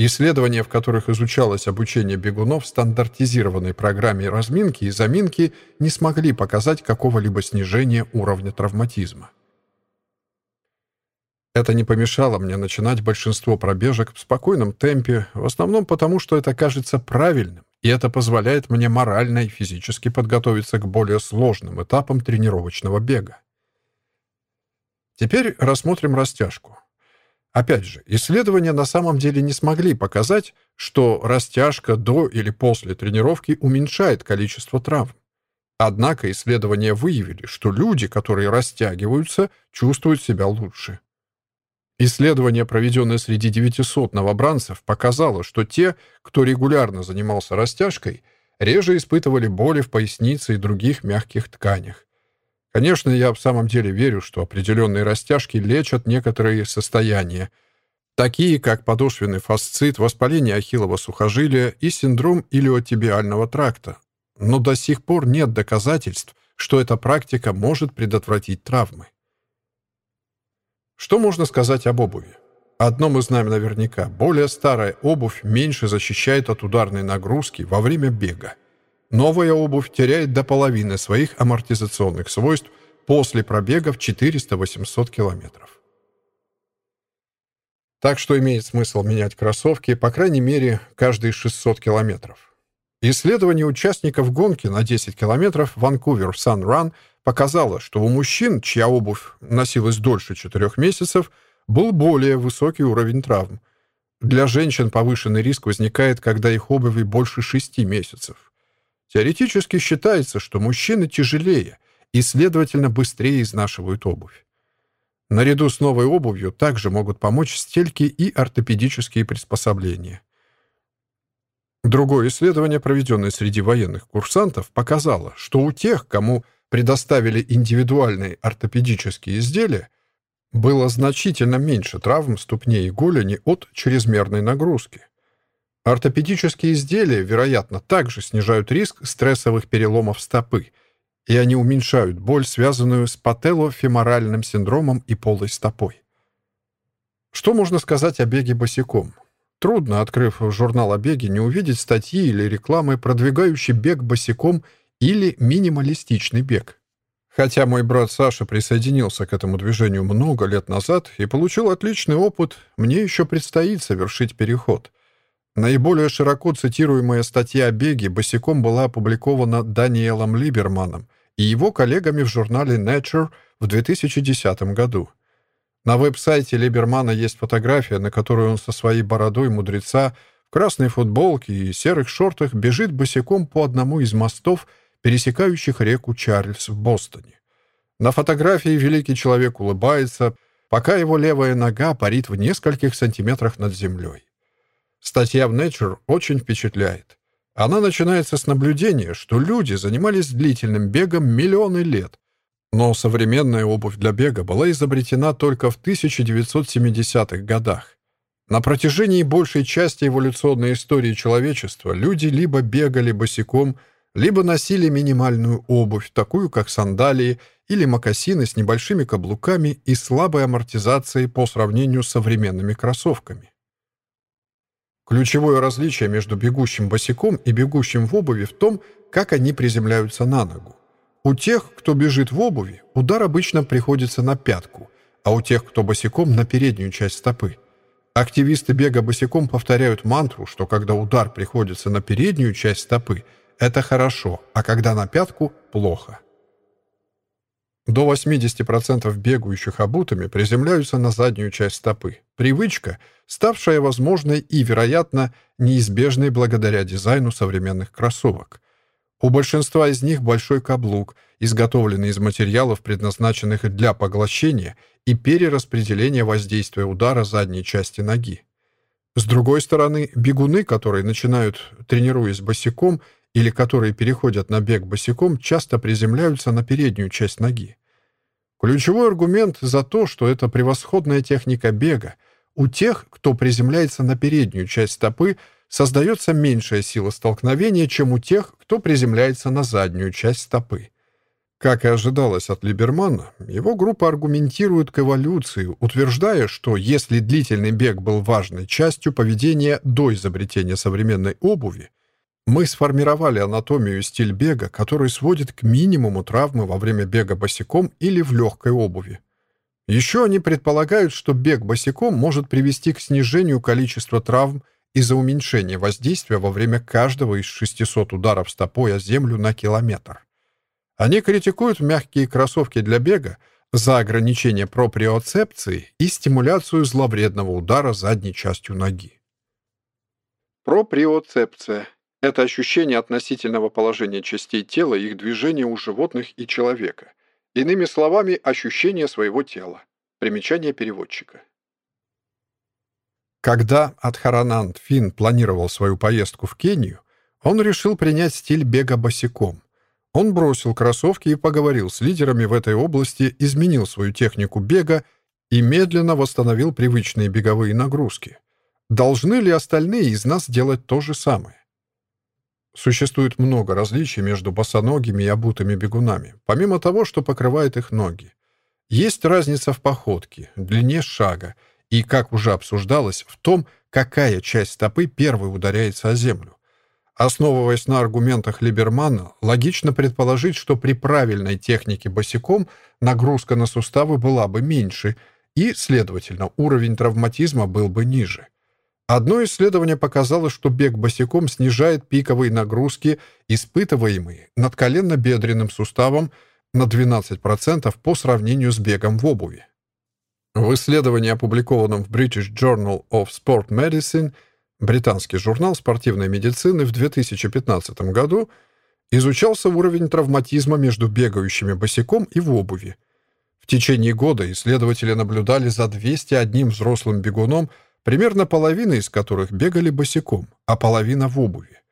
Speaker 1: Исследования, в которых изучалось обучение бегунов стандартизированной программе разминки и заминки, не смогли показать какого-либо снижения уровня травматизма. Это не помешало мне начинать большинство пробежек в спокойном темпе, в основном потому, что это кажется правильным, и это позволяет мне морально и физически подготовиться к более сложным этапам тренировочного бега. Теперь рассмотрим растяжку. Опять же, исследования на самом деле не смогли показать, что растяжка до или после тренировки уменьшает количество травм. Однако исследования выявили, что люди, которые растягиваются, чувствуют себя лучше. Исследование, проведенное среди 900 новобранцев, показало, что те, кто регулярно занимался растяжкой, реже испытывали боли в пояснице и других мягких тканях. Конечно, я в самом деле верю, что определенные растяжки лечат некоторые состояния, такие как подошвенный фасцит, воспаление ахиллова сухожилия и синдром илиотибиального тракта. Но до сих пор нет доказательств, что эта практика может предотвратить травмы. Что можно сказать об обуви? Одно мы знаем наверняка. Более старая обувь меньше защищает от ударной нагрузки во время бега. Новая обувь теряет до половины своих амортизационных свойств после пробега в 400-800 километров. Так что имеет смысл менять кроссовки, по крайней мере, каждые 600 километров. Исследование участников гонки на 10 километров Ванкувер Сан Ран показало, что у мужчин, чья обувь носилась дольше 4 месяцев, был более высокий уровень травм. Для женщин повышенный риск возникает, когда их обуви больше 6 месяцев. Теоретически считается, что мужчины тяжелее и, следовательно, быстрее изнашивают обувь. Наряду с новой обувью также могут помочь стельки и ортопедические приспособления. Другое исследование, проведенное среди военных курсантов, показало, что у тех, кому предоставили индивидуальные ортопедические изделия, было значительно меньше травм ступней и голени от чрезмерной нагрузки. Ортопедические изделия, вероятно, также снижают риск стрессовых переломов стопы, и они уменьшают боль, связанную с пателлофеморальным синдромом и полой стопой. Что можно сказать о беге босиком? Трудно, открыв журнал о беге, не увидеть статьи или рекламы, продвигающие бег босиком или минималистичный бег. Хотя мой брат Саша присоединился к этому движению много лет назад и получил отличный опыт, мне еще предстоит совершить переход. Наиболее широко цитируемая статья о беге босиком была опубликована Даниэлом Либерманом и его коллегами в журнале Nature в 2010 году. На веб-сайте Либермана есть фотография, на которой он со своей бородой мудреца в красной футболке и серых шортах бежит босиком по одному из мостов, пересекающих реку Чарльз в Бостоне. На фотографии великий человек улыбается, пока его левая нога парит в нескольких сантиметрах над землей. Статья в Nature очень впечатляет. Она начинается с наблюдения, что люди занимались длительным бегом миллионы лет, но современная обувь для бега была изобретена только в 1970-х годах. На протяжении большей части эволюционной истории человечества люди либо бегали босиком, либо носили минимальную обувь, такую как сандалии или мокасины с небольшими каблуками и слабой амортизацией по сравнению с современными кроссовками. Ключевое различие между бегущим босиком и бегущим в обуви в том, как они приземляются на ногу. У тех, кто бежит в обуви, удар обычно приходится на пятку, а у тех, кто босиком, на переднюю часть стопы. Активисты бега босиком повторяют мантру, что когда удар приходится на переднюю часть стопы, это хорошо, а когда на пятку – плохо. До 80% бегающих обутыми приземляются на заднюю часть стопы. Привычка, ставшая возможной и, вероятно, неизбежной благодаря дизайну современных кроссовок – У большинства из них большой каблук, изготовленный из материалов, предназначенных для поглощения и перераспределения воздействия удара задней части ноги. С другой стороны, бегуны, которые начинают, тренируясь босиком, или которые переходят на бег босиком, часто приземляются на переднюю часть ноги. Ключевой аргумент за то, что это превосходная техника бега. У тех, кто приземляется на переднюю часть стопы, создается меньшая сила столкновения, чем у тех, кто приземляется на заднюю часть стопы. Как и ожидалось от Либермана, его группа аргументирует к эволюции, утверждая, что если длительный бег был важной частью поведения до изобретения современной обуви, мы сформировали анатомию и стиль бега, который сводит к минимуму травмы во время бега босиком или в легкой обуви. Еще они предполагают, что бег босиком может привести к снижению количества травм из-за уменьшения воздействия во время каждого из 600 ударов стопой о землю на километр. Они критикуют мягкие кроссовки для бега за ограничение проприоцепции и стимуляцию зловредного удара задней частью ноги. Проприоцепция – это ощущение относительного положения частей тела и их движения у животных и человека. Иными словами, ощущение своего тела. Примечание переводчика. Когда Адхарананд Фин планировал свою поездку в Кению, он решил принять стиль бега босиком. Он бросил кроссовки и поговорил с лидерами в этой области, изменил свою технику бега и медленно восстановил привычные беговые нагрузки. Должны ли остальные из нас делать то же самое? Существует много различий между босоногими и обутыми бегунами, помимо того, что покрывает их ноги. Есть разница в походке, длине шага и, как уже обсуждалось, в том, какая часть стопы первой ударяется о землю. Основываясь на аргументах Либермана, логично предположить, что при правильной технике босиком нагрузка на суставы была бы меньше, и, следовательно, уровень травматизма был бы ниже. Одно исследование показало, что бег босиком снижает пиковые нагрузки, испытываемые над коленно-бедренным суставом на 12% по сравнению с бегом в обуви. В исследовании, опубликованном в British Journal of Sport Medicine, британский журнал спортивной медицины в 2015 году изучался уровень травматизма между бегающими босиком и в обуви. В течение года исследователи наблюдали за 201 взрослым бегуном, примерно половина из которых бегали босиком, а половина в обуви.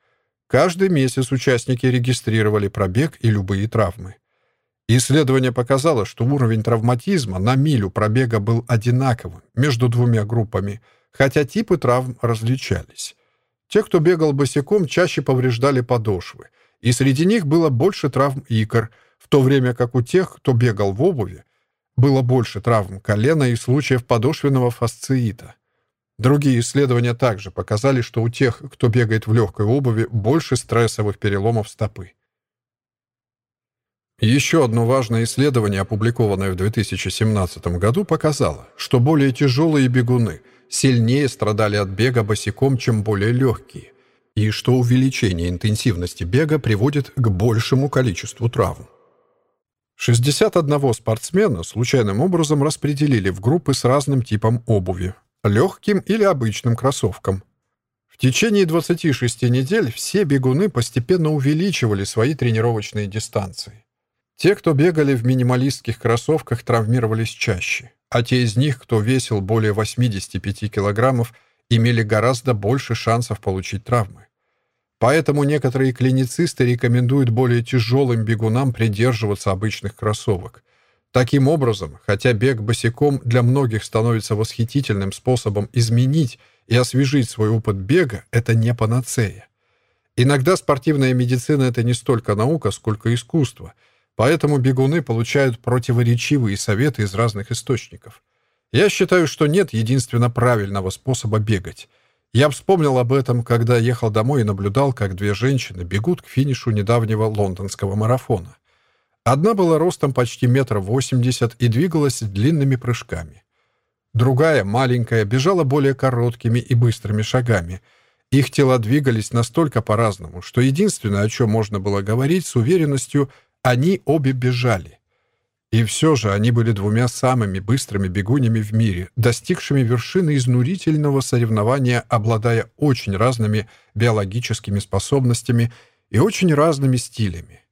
Speaker 1: Каждый месяц участники регистрировали пробег и любые травмы. Исследование показало, что уровень травматизма на милю пробега был одинаковым между двумя группами – хотя типы травм различались. Те, кто бегал босиком, чаще повреждали подошвы, и среди них было больше травм икр, в то время как у тех, кто бегал в обуви, было больше травм колена и случаев подошвенного фасциита. Другие исследования также показали, что у тех, кто бегает в легкой обуви, больше стрессовых переломов стопы. Еще одно важное исследование, опубликованное в 2017 году, показало, что более тяжелые бегуны – сильнее страдали от бега босиком, чем более легкие, и что увеличение интенсивности бега приводит к большему количеству травм. 61 спортсмена случайным образом распределили в группы с разным типом обуви – легким или обычным кроссовкам. В течение 26 недель все бегуны постепенно увеличивали свои тренировочные дистанции. Те, кто бегали в минималистских кроссовках, травмировались чаще а те из них, кто весил более 85 килограммов, имели гораздо больше шансов получить травмы. Поэтому некоторые клиницисты рекомендуют более тяжелым бегунам придерживаться обычных кроссовок. Таким образом, хотя бег босиком для многих становится восхитительным способом изменить и освежить свой опыт бега, это не панацея. Иногда спортивная медицина — это не столько наука, сколько искусство — Поэтому бегуны получают противоречивые советы из разных источников. Я считаю, что нет единственно правильного способа бегать. Я вспомнил об этом, когда ехал домой и наблюдал, как две женщины бегут к финишу недавнего лондонского марафона. Одна была ростом почти метр восемьдесят и двигалась длинными прыжками. Другая, маленькая, бежала более короткими и быстрыми шагами. Их тела двигались настолько по-разному, что единственное, о чем можно было говорить с уверенностью — они обе бежали. И все же они были двумя самыми быстрыми бегунями в мире, достигшими вершины изнурительного соревнования, обладая очень разными биологическими способностями и очень разными стилями.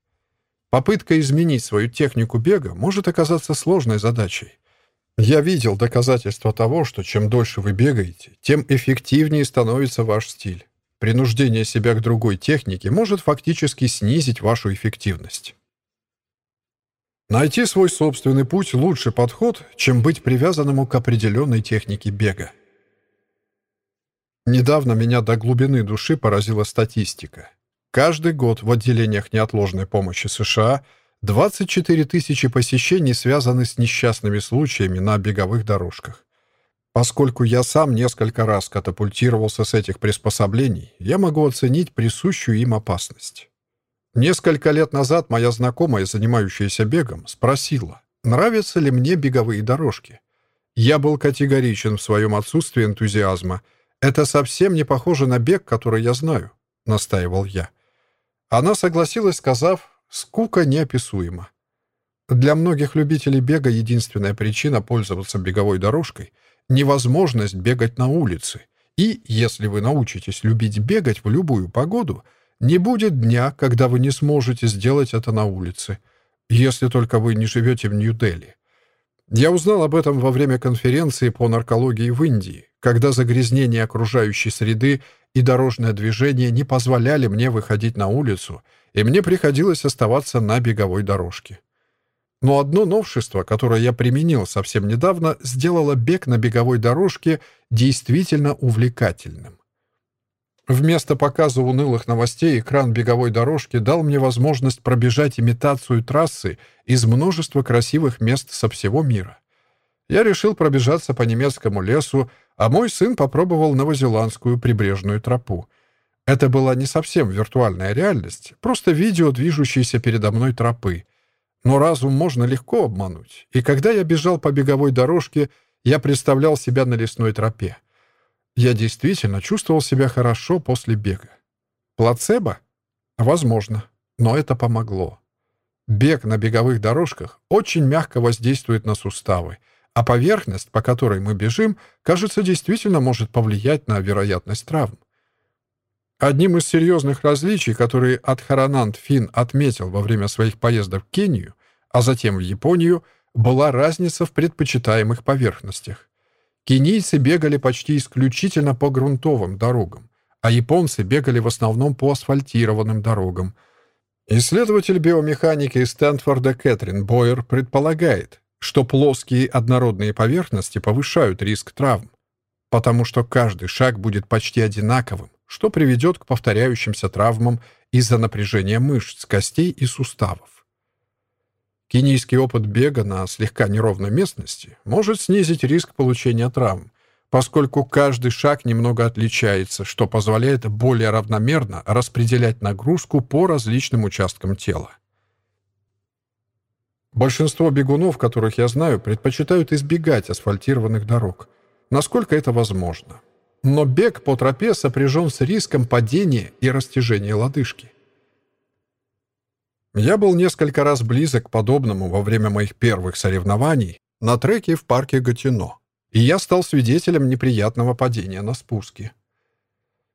Speaker 1: Попытка изменить свою технику бега может оказаться сложной задачей. Я видел доказательства того, что чем дольше вы бегаете, тем эффективнее становится ваш стиль. Принуждение себя к другой технике может фактически снизить вашу эффективность. Найти свой собственный путь – лучший подход, чем быть привязанному к определенной технике бега. Недавно меня до глубины души поразила статистика. Каждый год в отделениях неотложной помощи США 24 тысячи посещений связаны с несчастными случаями на беговых дорожках. Поскольку я сам несколько раз катапультировался с этих приспособлений, я могу оценить присущую им опасность. Несколько лет назад моя знакомая, занимающаяся бегом, спросила, нравятся ли мне беговые дорожки. Я был категоричен в своем отсутствии энтузиазма. «Это совсем не похоже на бег, который я знаю», — настаивал я. Она согласилась, сказав, «скука неописуема». Для многих любителей бега единственная причина пользоваться беговой дорожкой — невозможность бегать на улице. И если вы научитесь любить бегать в любую погоду — не будет дня, когда вы не сможете сделать это на улице, если только вы не живете в Нью-Дели. Я узнал об этом во время конференции по наркологии в Индии, когда загрязнение окружающей среды и дорожное движение не позволяли мне выходить на улицу, и мне приходилось оставаться на беговой дорожке. Но одно новшество, которое я применил совсем недавно, сделало бег на беговой дорожке действительно увлекательным. Вместо показа унылых новостей экран беговой дорожки дал мне возможность пробежать имитацию трассы из множества красивых мест со всего мира. Я решил пробежаться по немецкому лесу, а мой сын попробовал новозеландскую прибрежную тропу. Это была не совсем виртуальная реальность, просто видео движущейся передо мной тропы. Но разум можно легко обмануть, и когда я бежал по беговой дорожке, я представлял себя на лесной тропе. Я действительно чувствовал себя хорошо после бега. Плацебо? Возможно, но это помогло. Бег на беговых дорожках очень мягко воздействует на суставы, а поверхность, по которой мы бежим, кажется, действительно может повлиять на вероятность травм. Одним из серьезных различий, которые Адхарананд Фин отметил во время своих поездок в Кению, а затем в Японию, была разница в предпочитаемых поверхностях. Кенийцы бегали почти исключительно по грунтовым дорогам, а японцы бегали в основном по асфальтированным дорогам. Исследователь биомеханики из Стэнфорда Кэтрин Бойер предполагает, что плоские однородные поверхности повышают риск травм, потому что каждый шаг будет почти одинаковым, что приведет к повторяющимся травмам из-за напряжения мышц, костей и суставов. Кенийский опыт бега на слегка неровной местности может снизить риск получения травм, поскольку каждый шаг немного отличается, что позволяет более равномерно распределять нагрузку по различным участкам тела. Большинство бегунов, которых я знаю, предпочитают избегать асфальтированных дорог, насколько это возможно. Но бег по тропе сопряжен с риском падения и растяжения лодыжки. Я был несколько раз близок к подобному во время моих первых соревнований на треке в парке Гатино, и я стал свидетелем неприятного падения на спуске.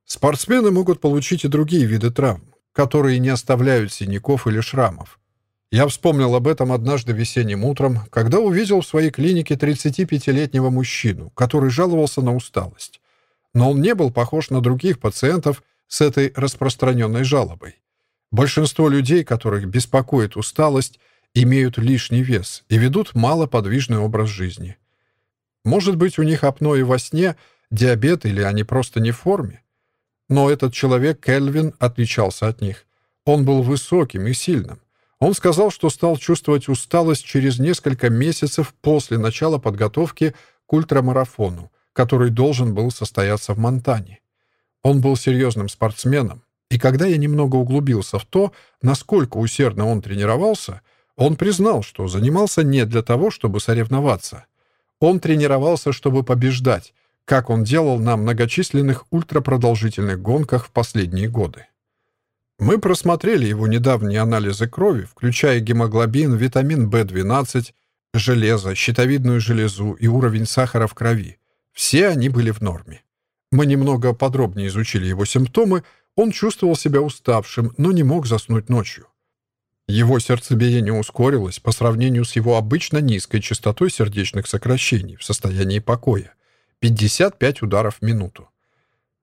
Speaker 1: Спортсмены могут получить и другие виды травм, которые не оставляют синяков или шрамов. Я вспомнил об этом однажды весенним утром, когда увидел в своей клинике 35-летнего мужчину, который жаловался на усталость. Но он не был похож на других пациентов с этой распространенной жалобой. Большинство людей, которых беспокоит усталость, имеют лишний вес и ведут малоподвижный образ жизни. Может быть, у них апноэ во сне, диабет или они просто не в форме. Но этот человек, Кельвин, отличался от них. Он был высоким и сильным. Он сказал, что стал чувствовать усталость через несколько месяцев после начала подготовки к ультрамарафону, который должен был состояться в Монтане. Он был серьезным спортсменом, и когда я немного углубился в то, насколько усердно он тренировался, он признал, что занимался не для того, чтобы соревноваться. Он тренировался, чтобы побеждать, как он делал на многочисленных ультрапродолжительных гонках в последние годы. Мы просмотрели его недавние анализы крови, включая гемоглобин, витамин В12, железо, щитовидную железу и уровень сахара в крови. Все они были в норме. Мы немного подробнее изучили его симптомы, он чувствовал себя уставшим, но не мог заснуть ночью. Его сердцебиение ускорилось по сравнению с его обычно низкой частотой сердечных сокращений в состоянии покоя — 55 ударов в минуту.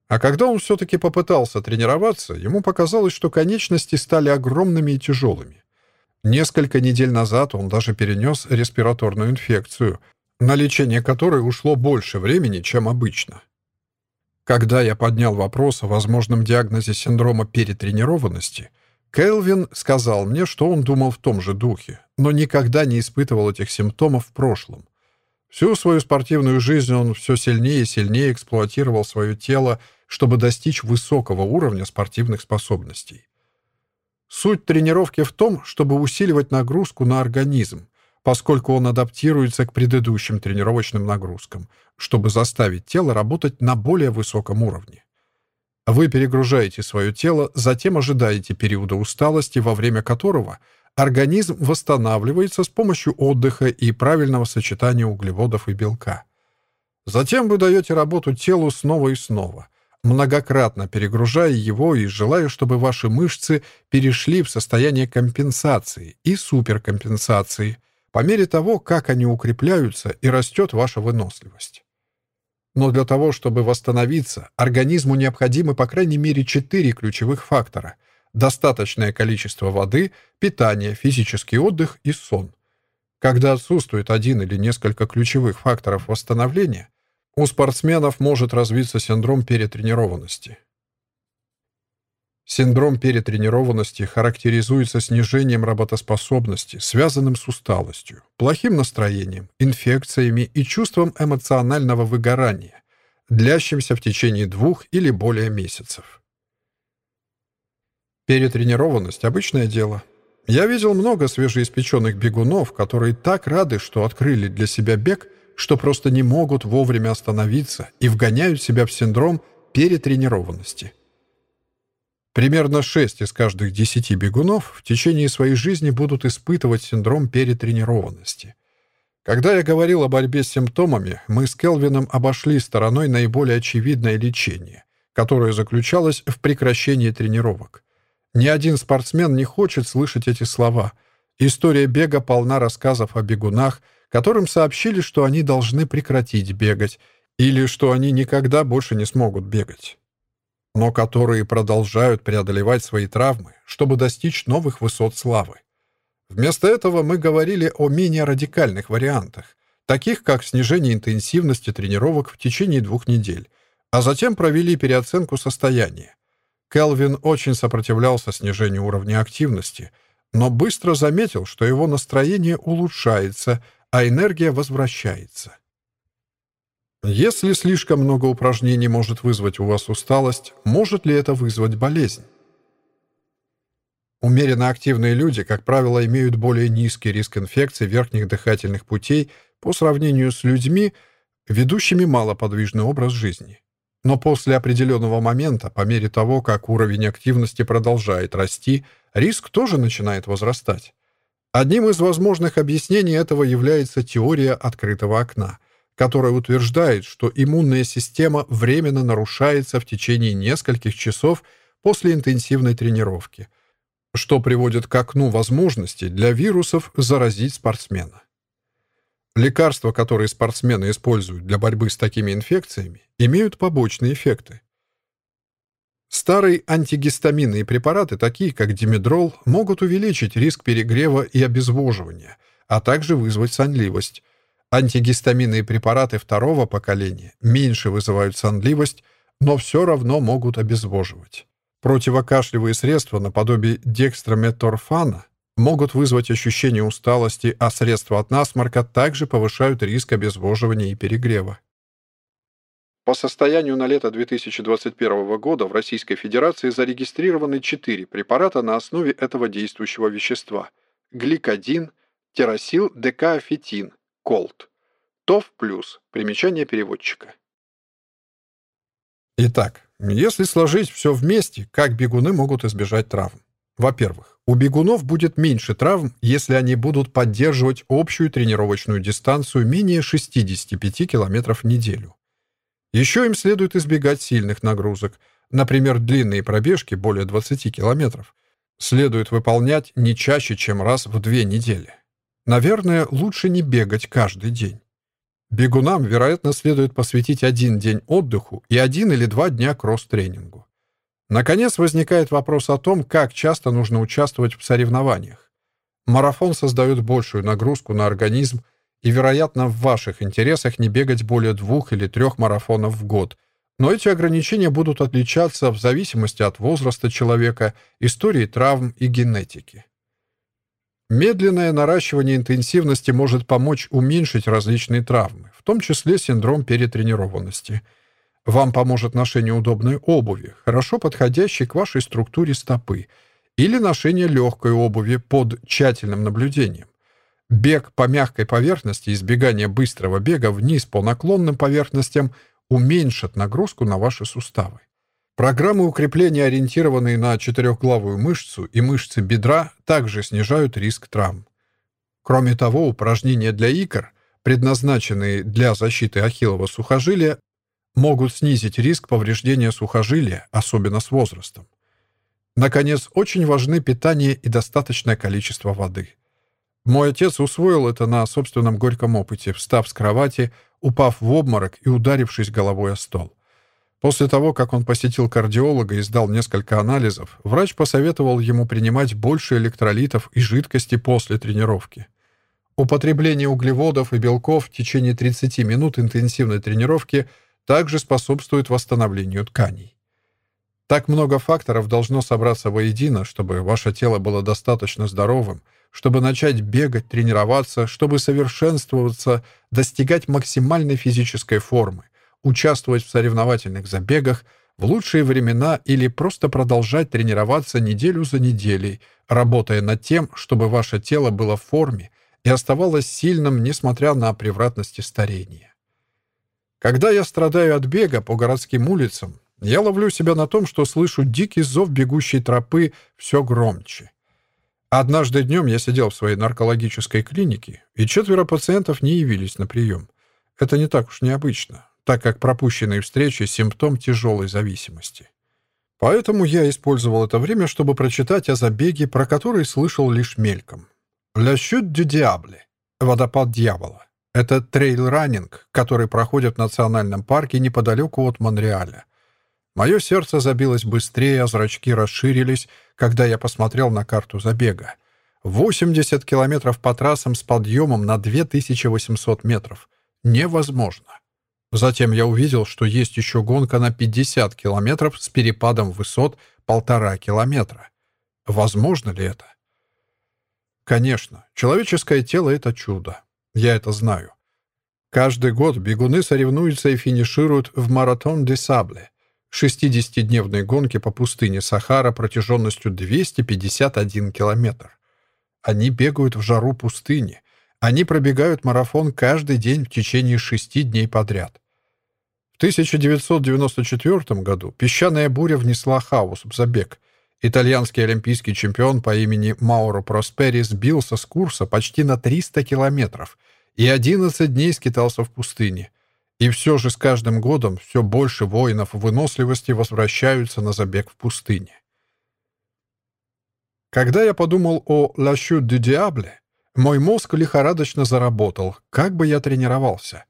Speaker 1: А когда он все-таки попытался тренироваться, ему показалось, что конечности стали огромными и тяжелыми. Несколько недель назад он даже перенес респираторную инфекцию, на лечение которой ушло больше времени, чем обычно. Когда я поднял вопрос о возможном диагнозе синдрома перетренированности — Келвин сказал мне, что он думал в том же духе, но никогда не испытывал этих симптомов в прошлом. Всю свою спортивную жизнь он все сильнее и сильнее эксплуатировал свое тело, чтобы достичь высокого уровня спортивных способностей. Суть тренировки в том, чтобы усиливать нагрузку на организм, поскольку он адаптируется к предыдущим тренировочным нагрузкам, чтобы заставить тело работать на более высоком уровне. Вы перегружаете свое тело, затем ожидаете периода усталости, во время которого организм восстанавливается с помощью отдыха и правильного сочетания углеводов и белка. Затем вы даете работу телу снова и снова, многократно перегружая его и желая, чтобы ваши мышцы перешли в состояние компенсации и суперкомпенсации по мере того, как они укрепляются и растет ваша выносливость. Но для того, чтобы восстановиться, организму необходимы по крайней мере четыре ключевых фактора. Достаточное количество воды, питание, физический отдых и сон. Когда отсутствует один или несколько ключевых факторов восстановления, у спортсменов может развиться синдром перетренированности. Синдром перетренированности характеризуется снижением работоспособности, связанным с усталостью, плохим настроением, инфекциями и чувством эмоционального выгорания, длящимся в течение двух или более месяцев. Перетренированность — обычное дело. Я видел много свежеиспеченных бегунов, которые так рады, что открыли для себя бег, что просто не могут вовремя остановиться и вгоняют себя в синдром перетренированности. Примерно 6 из каждых 10 бегунов в течение своей жизни будут испытывать синдром перетренированности. Когда я говорил о борьбе с симптомами, мы с Келвином обошли стороной наиболее очевидное лечение, которое заключалось в прекращении тренировок. Ни один спортсмен не хочет слышать эти слова. История бега полна рассказов о бегунах, которым сообщили, что они должны прекратить бегать или что они никогда больше не смогут бегать но которые продолжают преодолевать свои травмы, чтобы достичь новых высот славы. Вместо этого мы говорили о менее радикальных вариантах, таких как снижение интенсивности тренировок в течение двух недель, а затем провели переоценку состояния. Келвин очень сопротивлялся снижению уровня активности, но быстро заметил, что его настроение улучшается, а энергия возвращается. Если слишком много упражнений может вызвать у вас усталость, может ли это вызвать болезнь? Умеренно активные люди, как правило, имеют более низкий риск инфекций верхних дыхательных путей по сравнению с людьми, ведущими малоподвижный образ жизни. Но после определенного момента, по мере того, как уровень активности продолжает расти, риск тоже начинает возрастать. Одним из возможных объяснений этого является теория открытого окна — которая утверждает, что иммунная система временно нарушается в течение нескольких часов после интенсивной тренировки, что приводит к окну возможностей для вирусов заразить спортсмена. Лекарства, которые спортсмены используют для борьбы с такими инфекциями, имеют побочные эффекты. Старые антигистаминные препараты, такие как димедрол, могут увеличить риск перегрева и обезвоживания, а также вызвать сонливость – Антигистаминные препараты второго поколения меньше вызывают сонливость, но все равно могут обезвоживать. Противокашлевые средства наподобие декстрометорфана могут вызвать ощущение усталости, а средства от насморка также повышают риск обезвоживания и перегрева. По состоянию на лето 2021 года в Российской Федерации зарегистрированы 4 препарата на основе этого действующего вещества – гликодин, терасил, декаафетин, Колт. ТОВ плюс. Примечание переводчика. Итак, если сложить все вместе, как бегуны могут избежать травм? Во-первых, у бегунов будет меньше травм, если они будут поддерживать общую тренировочную дистанцию менее 65 км в неделю. Еще им следует избегать сильных нагрузок, например, длинные пробежки более 20 километров, следует выполнять не чаще, чем раз в две недели. Наверное, лучше не бегать каждый день. Бегунам, вероятно, следует посвятить один день отдыху и один или два дня кросс-тренингу. Наконец возникает вопрос о том, как часто нужно участвовать в соревнованиях. Марафон создает большую нагрузку на организм, и, вероятно, в ваших интересах не бегать более двух или трех марафонов в год, но эти ограничения будут отличаться в зависимости от возраста человека, истории травм и генетики. Медленное наращивание интенсивности может помочь уменьшить различные травмы, в том числе синдром перетренированности. Вам поможет ношение удобной обуви, хорошо подходящей к вашей структуре стопы, или ношение легкой обуви под тщательным наблюдением. Бег по мягкой поверхности, избегание быстрого бега вниз по наклонным поверхностям уменьшат нагрузку на ваши суставы. Программы укрепления, ориентированные на четырехглавую мышцу и мышцы бедра, также снижают риск травм. Кроме того, упражнения для икр, предназначенные для защиты ахиллова сухожилия, могут снизить риск повреждения сухожилия, особенно с возрастом. Наконец, очень важны питание и достаточное количество воды. Мой отец усвоил это на собственном горьком опыте, встав с кровати, упав в обморок и ударившись головой о стол. После того, как он посетил кардиолога и сдал несколько анализов, врач посоветовал ему принимать больше электролитов и жидкости после тренировки. Употребление углеводов и белков в течение 30 минут интенсивной тренировки также способствует восстановлению тканей. Так много факторов должно собраться воедино, чтобы ваше тело было достаточно здоровым, чтобы начать бегать, тренироваться, чтобы совершенствоваться, достигать максимальной физической формы, участвовать в соревновательных забегах, в лучшие времена или просто продолжать тренироваться неделю за неделей, работая над тем, чтобы ваше тело было в форме и оставалось сильным, несмотря на превратности старения. Когда я страдаю от бега по городским улицам, я ловлю себя на том, что слышу дикий зов бегущей тропы все громче. Однажды днем я сидел в своей наркологической клинике, и четверо пациентов не явились на прием. Это не так уж необычно, так как пропущенные встречи — симптом тяжелой зависимости. Поэтому я использовал это время, чтобы прочитать о забеге, про который слышал лишь мельком. «La chute du diable» — «Водопад дьявола». Это трейл-раннинг, который проходит в национальном парке неподалеку от Монреаля — Мое сердце забилось быстрее, а зрачки расширились, когда я посмотрел на карту забега. 80 километров по трассам с подъемом на 2800 метров. Невозможно. Затем я увидел, что есть еще гонка на 50 километров с перепадом высот полтора километра. Возможно ли это? Конечно, человеческое тело — это чудо. Я это знаю. Каждый год бегуны соревнуются и финишируют в маратон де Сабле — 60-дневной гонки по пустыне Сахара протяженностью 251 километр. Они бегают в жару пустыни. Они пробегают марафон каждый день в течение шести дней подряд. В 1994 году песчаная буря внесла хаос в забег. Итальянский олимпийский чемпион по имени Мауро Проспери сбился с курса почти на 300 километров и 11 дней скитался в пустыне. И все же с каждым годом все больше воинов выносливости возвращаются на забег в пустыне. Когда я подумал о «La chute du diable», мой мозг лихорадочно заработал, как бы я тренировался,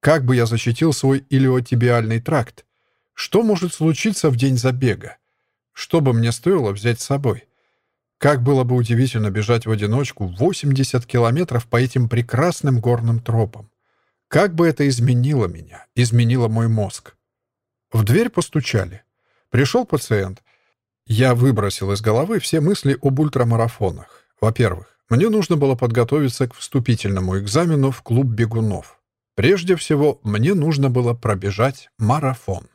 Speaker 1: как бы я защитил свой илиотибиальный тракт, что может случиться в день забега, что бы мне стоило взять с собой. Как было бы удивительно бежать в одиночку 80 километров по этим прекрасным горным тропам. Как бы это изменило меня, изменило мой мозг. В дверь постучали. Пришел пациент. Я выбросил из головы все мысли об ультрамарафонах. Во-первых, мне нужно было подготовиться к вступительному экзамену в клуб бегунов. Прежде всего, мне нужно было пробежать марафон.